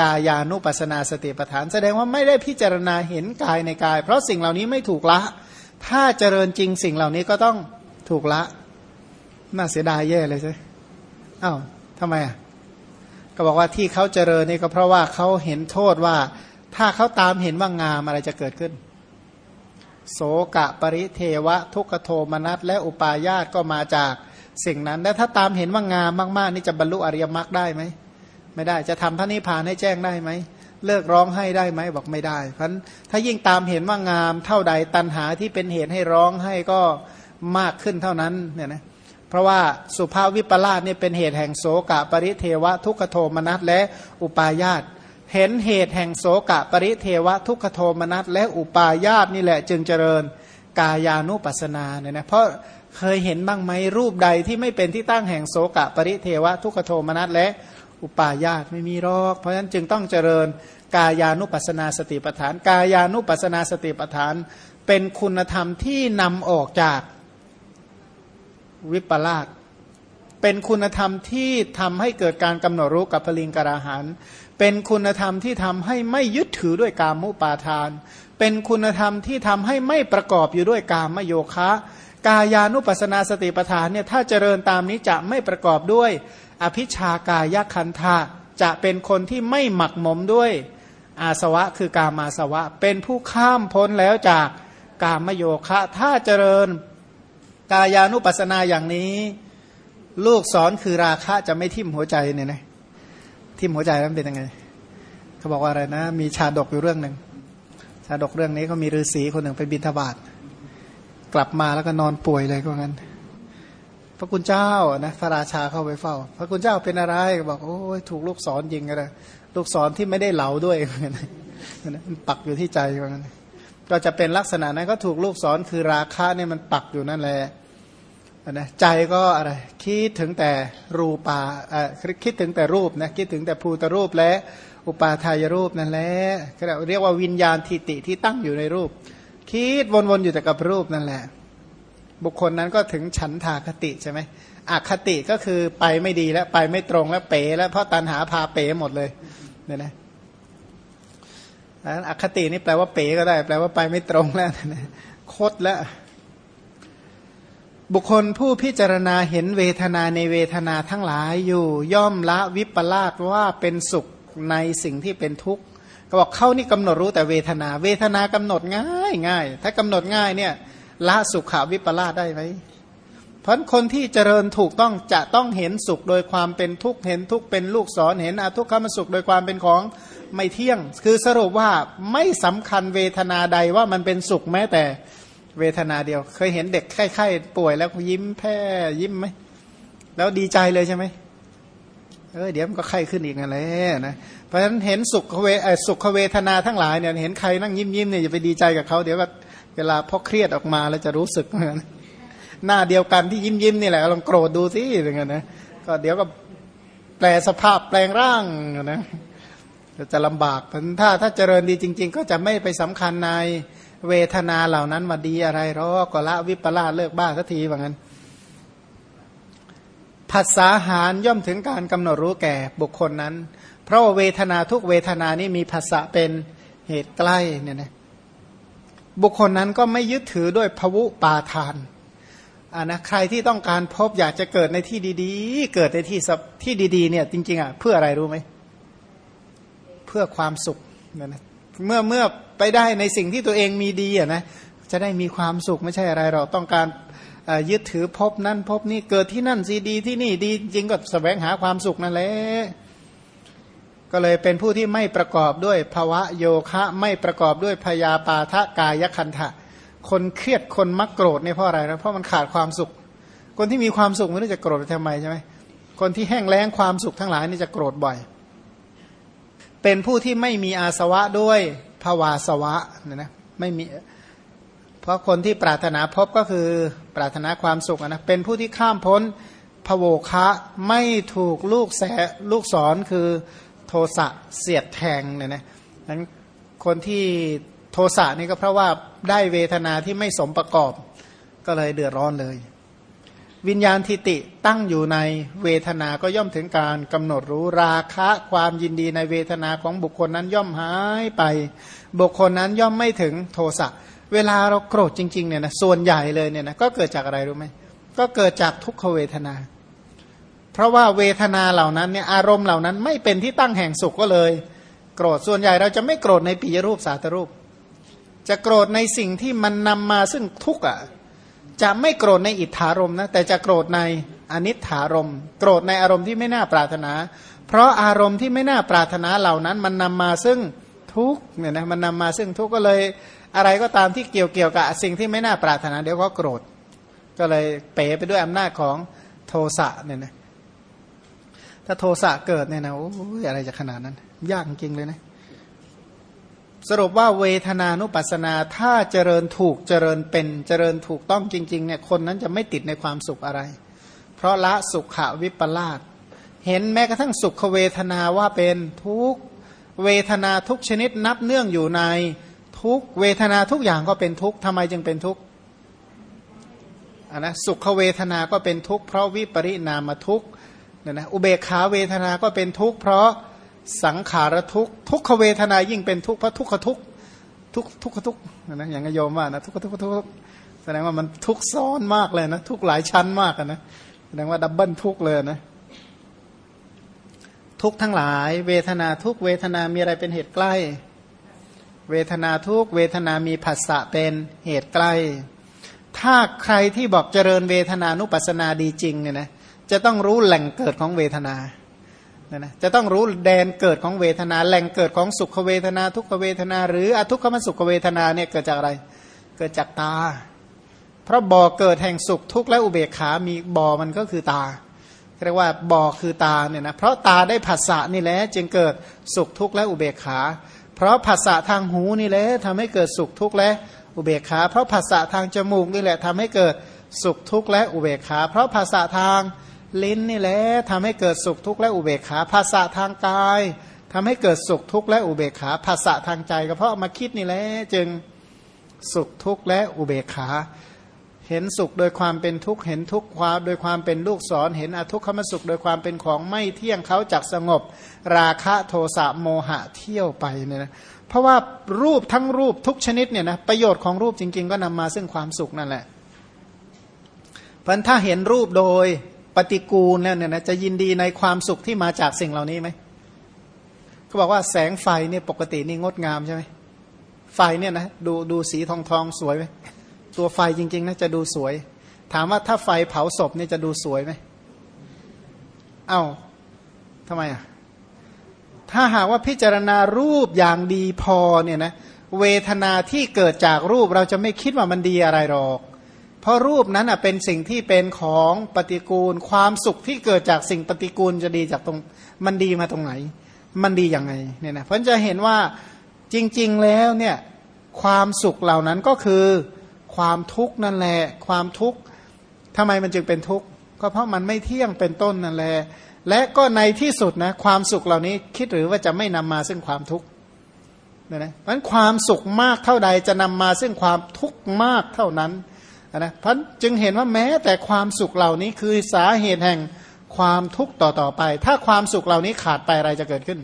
S1: กายานุปัสนาสติปัฏฐาน แสดงว่าไม่ได้พิจารณาเห็นกายในกาย เพราะสิ่งเหล่านี้ไม่ถูกละ ถ้าเจริญจริงสิ่งเหล่านี้ก็ต้องถูกละ น่าเสียดายแย่เลยใช่อ้าวทำไมอะก็บอกว่าที่เขาเจริญนี่ก็เพราะว่าเขาเห็นโทษว่า ถ้าเขาตามเห็นว่างามอะไรจะเกิดขึ้น โสกะปริเทวะ ทุกขโทมนัสและอุปาญาตก็มาจาก สิ่งนั้น และถ้าตามเห็นว่างามมากๆ นี่จะบรรลุอริยมรรคได้ไหมไม่ได้จะทำพระนิพพานให้แจ้งได้ไหมเลิกร้องให้ได้ไหมบอกไม่ได้เพราะถ้ายิ่งตามเห็นว่างามเท่าใดตัณหาที่เป็นเหตุให้ร้องให้ก็มากขึ้นเท่านั้นเนี่ยนะเพราะว่าสุภาพวิปลาสเนี่ยเป็นเหตุแห่งโสกะปริเทวะทุกขโทมนัสและอุปาญาตเห็นเหตุแห่งโสกะปริเทวะทุกขโทมนัสและอุปาญาตนี่แหละจึงเจริญ กายานุปัสนาเนี่ยนะเพราะเคยเห็นบ้างไหมรูปใดที่ไม่เป็นที่ตั้งแห่งโสกะปริเทวะ ทุกขโทมนัสและอุปาญาตไม่มีรอก เพราะฉะนั้นจึงต้องเจริญกายานุปัสนาสติปัฏฐาน กายานุปัสนาสติปัฏฐาน เป็นคุณธรรมที่นำออกจากวิปลาสเป็นคุณธรรมที่ทำให้เกิดการกำหนดรู้กับพลิงกราหานเป็นคุณธรรมที่ทำให้ไม่ยึดถือด้วยกามุปาทาน เป็นคุณธรรมที่ทำให้ไม่ประกอบอยู่ด้วยกามโยคะ กายานุปัสนาสติปัฏฐานเนี่ยถ้าเจริญตามนี้จะไม่ประกอบด้วยอภิชากายคันธาจะเป็นคนที่ไม่หมักหมมด้วยอาสวะคือกามาสวะ เป็นผู้ข้ามพ้นแล้วจากกามโยคะ ถ้าเจริญกายานุปัสนาอย่างนี้ ลูกสอนคือราคะจะไม่ทิ่มหัวใจเนี่ยนะทิ่มหัวใจนั้นเป็นยังไง เขาบอกว่าอะไรนะ มีชาดกอยู่เรื่องหนึ่ง ชาดกเรื่องนี้เขามีฤาษีคนหนึ่งไปบินทบาทกลับมาแล้วก็นอนป่วยเลยก็งั้น พระคุณเจ้านะพระราชาเข้าไปเฝ้า พระคุณเจ้าเป็นอะไรบอกโอ้ยถูกลูกศรยิงอะไรลูกศรที่ไม่ได้เหลาด้วยมันปักอยู่ที่ใจว่างั้นก็จะเป็นลักษณะนั้นก็ถูกลูกศรคือราคะเนี่ยมันปักอยู่นั่นแหละนะใจก็อะไรคิดถึงแต่รูปาคิดถึงแต่รูปนะคิดถึงแต่ภูตรูปและ อุปาทายรูปนั่นแหละเรียกว่าวิญญาณทิติที่ตั้งอยู่ในรูป คิดวนๆอยู่แต่กับรูปนั่นแหละ บุคคลนั้นก็ถึงฉันทาคติใช่ไหมอคติก็คือไปไม่ดีแล้วไปไม่ตรงแล้วเป๋แล้วเพราะตันหาพาเป๋หมดเลยเนี่ยนะอคตินี่แปลว่าเป๋ก็ได้ แปลว่าไปไม่ตรงแล้วโคตรแล้วบุคคลผู้พิจารณาเห็นเวทนาในเวทนาทั้งหลายอยู่ย่อมละวิปลาสว่าเป็นสุข ในสิ่งที่เป็นทุกข์ก็บอกเขานี่กำหนดรู้แต่เวทนา เวทนากำหนดง่ายง่าย ถ้ากำหนดง่ายเนี่ยละสุขาวิปลาสได้ไหมเพราะคนที่เจริญถูกต้องจะต้องเห็นสุขโดยความเป็นทุกข์เห็นทุกข์เป็นลูกศรเห็นอทุกขมสุขโดยความเป็นของไม่เที่ยง คือสรุปว่าไม่สำคัญเวทนาใดว่ามันเป็นสุขแม้แต่เวทนาเดียว เคยเห็นเด็กไข้ๆป่วยแล้วยิ้มแพ้ยิ้มไหมแล้วดีใจเลยใช่ไหม เออเดี๋ยวมันก็ไข้ขึ้นอีกนั่นแหละนะเพราะฉะนั้นเห็นสุขเวสุขเวทนาทั้งหลายเนี่ยเห็นใครนั่งยิ้มยิ้มเนี่ยอย่าไปดีใจกับเขาเดี๋ยวก็เวลาพอเครียดออกมาแล้วจะรู้สึกเหมือนหน้าเดียวกันที่ยิ้มยิ้มนี่แหละลองโกรธดูสิอย่างเงี้ยนะก็เดี๋ยวก็แปลสภาพแปลงร่างนะจะลำบากถ้าถ้าเจริญดีจริง ๆ ก็จะไม่ไปสำคัญในเวทนาเหล่านั้นมาดีอะไรหรอกก็ละวิปลาสเลิกบ้าสักทีว่างั้น ภาษาหารย่อมถึงการกำหนดรู้แก่บุคคลนั้น เพราะเวทนาทุกเวทนานี้มีภาษาเป็นเหตุใกล้เนี่ยนะบุคคลนั้นก็ไม่ยึดถือด้วยภวุปาทานอ่านะใครที่ต้องการพบอยากจะเกิดในที่ดีๆ เกิดในที่ที่ดีๆเนี่ยจริงๆอะเพื่ออะไรรู้ไหมเพื่อความสุขเนี่ยนะเมื่อเมื่อไปได้ในสิ่งที่ตัวเองมีดีอะนะจะได้มีความสุขไม่ใช่อะไรเราต้องการ ยึดถือพบนั่นพบนี่เกิดที่นั่นสีดีที่นี่ดีจริงก็สแสวงหาความสุขนั่นแหละก็เลยเป็นผู้ที่ไม่ประกอบด้วยภาวะโยคะไม่ประกอบด้วยพยาปาทะกายคันทะคนเครียดคนมักโกรธเนี่ยเพราะอะไรนะเพราะมันขาดความสุข คนที่มีความสุขไม่รู้จะโกรธทำไมใช่ไหมคนที่แห้งแล้งความสุขทั้งหลายนี่จะโกรธบ่อย เป็นผู้ที่ไม่มีอาสวะด้วยภาวาสวะนะนะไม่มี เพราะคนที่ปรารถนาพบก็คือปรารถนาความสุขนะเป็นผู้ที่ข้ามพ้นพโวคะไม่ถูกลูกแสลูกศรคือโทสะเสียดแทงเนี่ยนะนั้นคนที่โทสะนี่ก็เพราะว่าได้เวทนาที่ไม่สมประกอบก็เลยเดือดร้อนเลย วิญญาณทิติตั้งอยู่ในเวทนาก็ย่อมถึงการกำหนดรู้ราคะความยินดีในเวทนาของบุคคลนั้นย่อมหายไป บุคคลนั้นย่อมไม่ถึงโทสะ เวลาเราโกรธจริงๆเนี่ยนะส่วนใหญ่เลยเนี่ยนะก็เกิดจากอะไรรู้ไหมก็เกิดจากทุกขเวทนา เพราะว่าเวทนาเหล่านั้นเนี่ยอารมณ์เหล่านั้นไม่เป็นที่ตั้งแห่งสุขก็เลย โกรธส่วนใหญ่เราจะไม่โกรธในปิยรูปสาตรูป จะโกรธในสิ่งที่มันนำมาซึ่งทุกข์อะจะไม่โกรธในอิทธารมนะแต่จะโกรธในอนิถารม โกรธในอารมณ์ที่ไม่น่าปรารถนา เพราะอารมณ์ที่ไม่น่าปรารถนาเหล่านั้น มันนำมาซึ่งทุกข์เนี่ยนะมันนำมาซึ่งทุกข์ก็เลย อะไรก็ตามที่เกี่ยวเกี่ยวกับสิ่งที่ไม่น่าปรารถนาเดี๋ยวก็โกรธ ก็เลยเป๋ไปด้วยอำนาจของโทสะเนี่ยนะถ้าโทสะเกิดเนี่ยนะโอ้ยอะไรจะขนาดนั้น ยากจริงเลยนะสรุปว่าเวทนานุปัสนาถ้าเจริญถูกเจริญเป็นเจริญถูกต้องจริงๆเนี่ยคนนั้นจะไม่ติดในความสุขอะไร เพราะละสุขวิปลาสเห็นแม้กระทั่งสุขเวทนาว่าเป็นทุกเวทนาทุกชนิดนับเนื่องอยู่ใน ทุกเวทนาทุกอย่างก็เป็นทุกทำไมจึงเป็นทุกอันนะสุขเวทนาก็เป็นทุกข์เพราะวิปริณามทุกข์เนี่ยนะอุเบกขาเวทนาก็เป็นทุกข์เพราะสังขารทุกข์ทุกขเวทนายิ่งเป็นทุกข์เพราะทุกขทุกข์ทุกทุกขทุกข์นะอย่างโยมว่านะทุกขทุกขทุกข์แสดงว่ามันทุกซ้อนมากเลยนะทุกหลายชั้นมากนะแสดงว่าดับเบิลทุกเลยนะทุกทั้งหลาย เวทนาทุกเวทนามีอะไรเป็นเหตุใกล้ เวทนาทุกเวทนามีผัสสะเป็นเหตุใกล้ ถ้าใครที่บอกเจริญเวทนานุปัสนาดีจริงเนี่ยนะจะต้องรู้แหล่งเกิดของเวทนาเนี่ยนะจะต้องรู้แดนเกิดของเวทนา แหล่งเกิดของสุขเวทนา ทุกขเวทนา หรืออทุกขมสุขเวทนาเนี่ยเกิดจากอะไร เกิดจากตา เพราะบ่อเกิดแห่งสุขทุกข์และอุเบกขา มีบ่อมันก็คือตาเรียกว่าบ่อคือตาเนี่ยนะเพราะตาได้ผัสสะนี่แหละจึงเกิดสุขทุกข์และอุเบกขา เพราะผัสสะทางหูนี่แหละทำให้เกิดสุขทุกข์และอุเบกขา เพราะผัสสะทางจมูกนี่แหละทำให้เกิดสุขทุกข์และอุเบกขา เพราะผัสสะทางลิ้นนี่แหละทำให้เกิดสุขทุกข์และอุเบกขา ภาษาทางกายทำให้เกิดสุขทุกข์และอุเบกขา ภาษาทางใจก็เพราะมาคิดนี่แหละจึงสุขทุกข์และอุเบกขา เห็นสุขโดยความเป็นทุกข์เห็นทุกข์ความโดยความเป็นลูกศรเห็นอทุกขมสุขโดยความเป็นของไม่เที่ยงเขาจักสงบ ราคะโทสะโมหะเที่ยวไปเนี่ยนะเพราะว่ารูปทั้งรูปทุกชนิดเนี่ยนะประโยชน์ของรูปจริง ๆ ก็นำมาซึ่งความสุขนั่นแหละเพราะถ้าเห็นรูปโดยปฏิกูลเนี่ยนะจะยินดีในความสุขที่มาจากสิ่งเหล่านี้ไหมเขาบอกว่าแสงไฟเนี่ยปกตินี่งดงามใช่ไหมไฟเนี่ยนะดูดูสีทองทองสวยไหม ตัวไฟจริงๆนะจะดูสวย ถามว่าถ้าไฟเผาศพเนี่ยจะดูสวยไหมเอา้าทำไมอะถ้าหากว่าพิจารณารูปอย่างดีพอเนี่ยนะเวทนาที่เกิดจากรูปเราจะไม่คิดว่ามันดีอะไรหรอก เพราะรูปนั้นอะเป็นสิ่งที่เป็นของปฏิกูล ความสุขที่เกิดจากสิ่งปฏิกูลจะดีจากตรงมันดีมาตรงไหน มันดียังไงเนี่ยนะเพราะจะเห็นว่าจริง ๆแล้วเนี่ยความสุขเหล่านั้นก็คือ ความทุกข์นั่นแหละ ความทุกข์ทำไมมันจึงเป็นทุกข์ก็เพราะมันไม่เที่ยงเป็นต้นนั่นแหละและก็ในที่สุดนะความสุขเหล่านี้คิดหรือว่าจะไม่นำมาซึ่งความทุกข์นี่ยนะเพราะความสุขมากเท่าใดจะนำมาซึ่งความทุกข์มากเท่านั้นนะเพันจึงเห็นว่าแม้แต่ความสุขเหล่านี้คือสาเหตุแห่งความทุกข์ต่อต่อไป ถ้าความสุขเหล่านี้ขาดไปอะไรจะเกิดขึ้น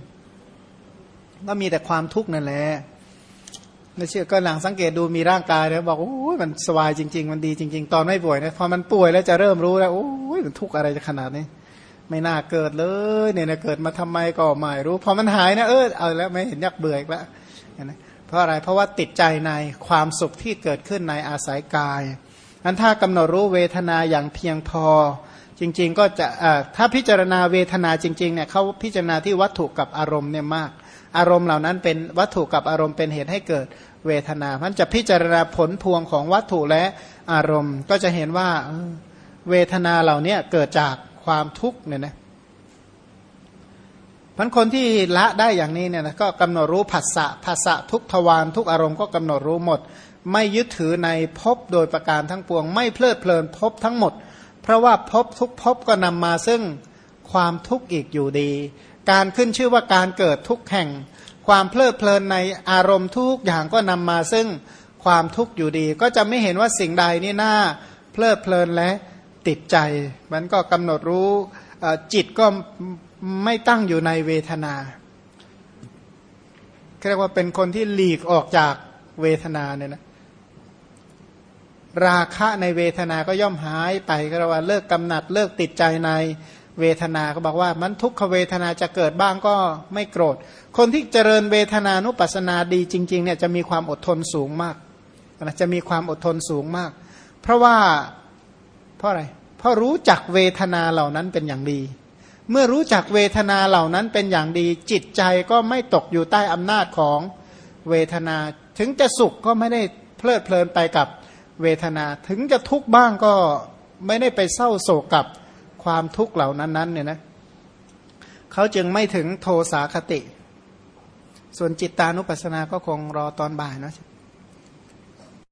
S1: ก็มีแต่ความทุกข์นั่นแหละ ไม่เชื่อก็หลังสังเกตดูมีร่างกายแล้วบอกโอ้ยมันสบายจริง ๆ มันดีจริง ๆ ตอนไม่ป่วยนะพอมันป่วยแล้วจะเริ่มรู้แล้วโอ้ยมันทุกข์อะไรจะขนาดนี้ ไม่น่าเกิดเลยเนี่ยนะเกิดมาทำไมก็ไม่รู้พอมันหายนะเออเอาแล้วไม่เห็นยักเบื่ออีกแล้วเพราะอะไรเพราะว่าติดใจในความสุขที่เกิดขึ้นในอาศัยกายอันถ้ากำหนดรู้เวทนาอย่างเพียงพอ จริง ๆ ก็จะถ้าพิจารณาเวทนาจริงๆเนี่ยเขาพิจารณาที่วัตถุกับอารมณ์เนี่ยมาก อารมณ์เหล่านั้นเป็นวัตถุกับอารมณ์เป็นเหตุให้เกิดเวทนาพันจะพิจารณาผลพวงของวัตถุและอารมณ์ก็จะเห็นว่าเวทนาเหล่านี้เกิดจากความทุกข์เนี่ยนะพันคนที่ละได้อย่างนี้เนี่ยนะก็กำหนดรู้ผัสสะผัสสะทุกทวารทุกอารมณ์ก็กำหนดรู้หมด ไม่ยึดถือในภพโดยประการทั้งปวง ไม่เพลิดเพลินภพทั้งหมด เพราะว่าภพทุกภพก็นำมาซึ่งความทุกข์อีกอยู่ดี การขึ้นชื่อว่าการเกิดทุกแห่ง ความเพลิดเพลินในอารมณ์ทุกอย่างก็นำมาซึ่งความทุกข์อยู่ดี ก็จะไม่เห็นว่าสิ่งใดนี่น่าเพลิดเพลินและติดใจ มันก็กำหนดรู้จิตก็ไม่ตั้งอยู่ในเวทนาเรียกว่าเป็นคนที่หลีกออกจากเวทนาเนี่ยนะราคะในเวทนาก็ย่อมหายไปก็เรียกว่าเลิกกำหนัดเลิกติดใจใน เวทนาก็บอกว่ามันทุกขเวทนาจะเกิดบ้างก็ไม่โกรธ คนที่เจริญเวทนานุปัสสนาดีจริงๆเนี่ยจะมีความอดทนสูงมากนะจะมีความอดทนสูงมาก เพราะว่าเพราะอะไรเพราะรู้จักเวทนาเหล่านั้นเป็นอย่างดี เมื่อรู้จักเวทนาเหล่านั้นเป็นอย่างดี จิตใจก็ไม่ตกอยู่ใต้อำนาจของเวทนา ถึงจะสุขก็ไม่ได้เพลิดเพลินไปกับเวทนา ถึงจะทุกข์บ้างก็ไม่ได้ไปเศร้าโศกกับ ความทุกข์เหล่านั้นๆเนี่ยนะเขาจึงไม่ถึงโทสาคติ ส่วนจิตตานุปัสสนาก็คงรอตอนบ่ายเนาะ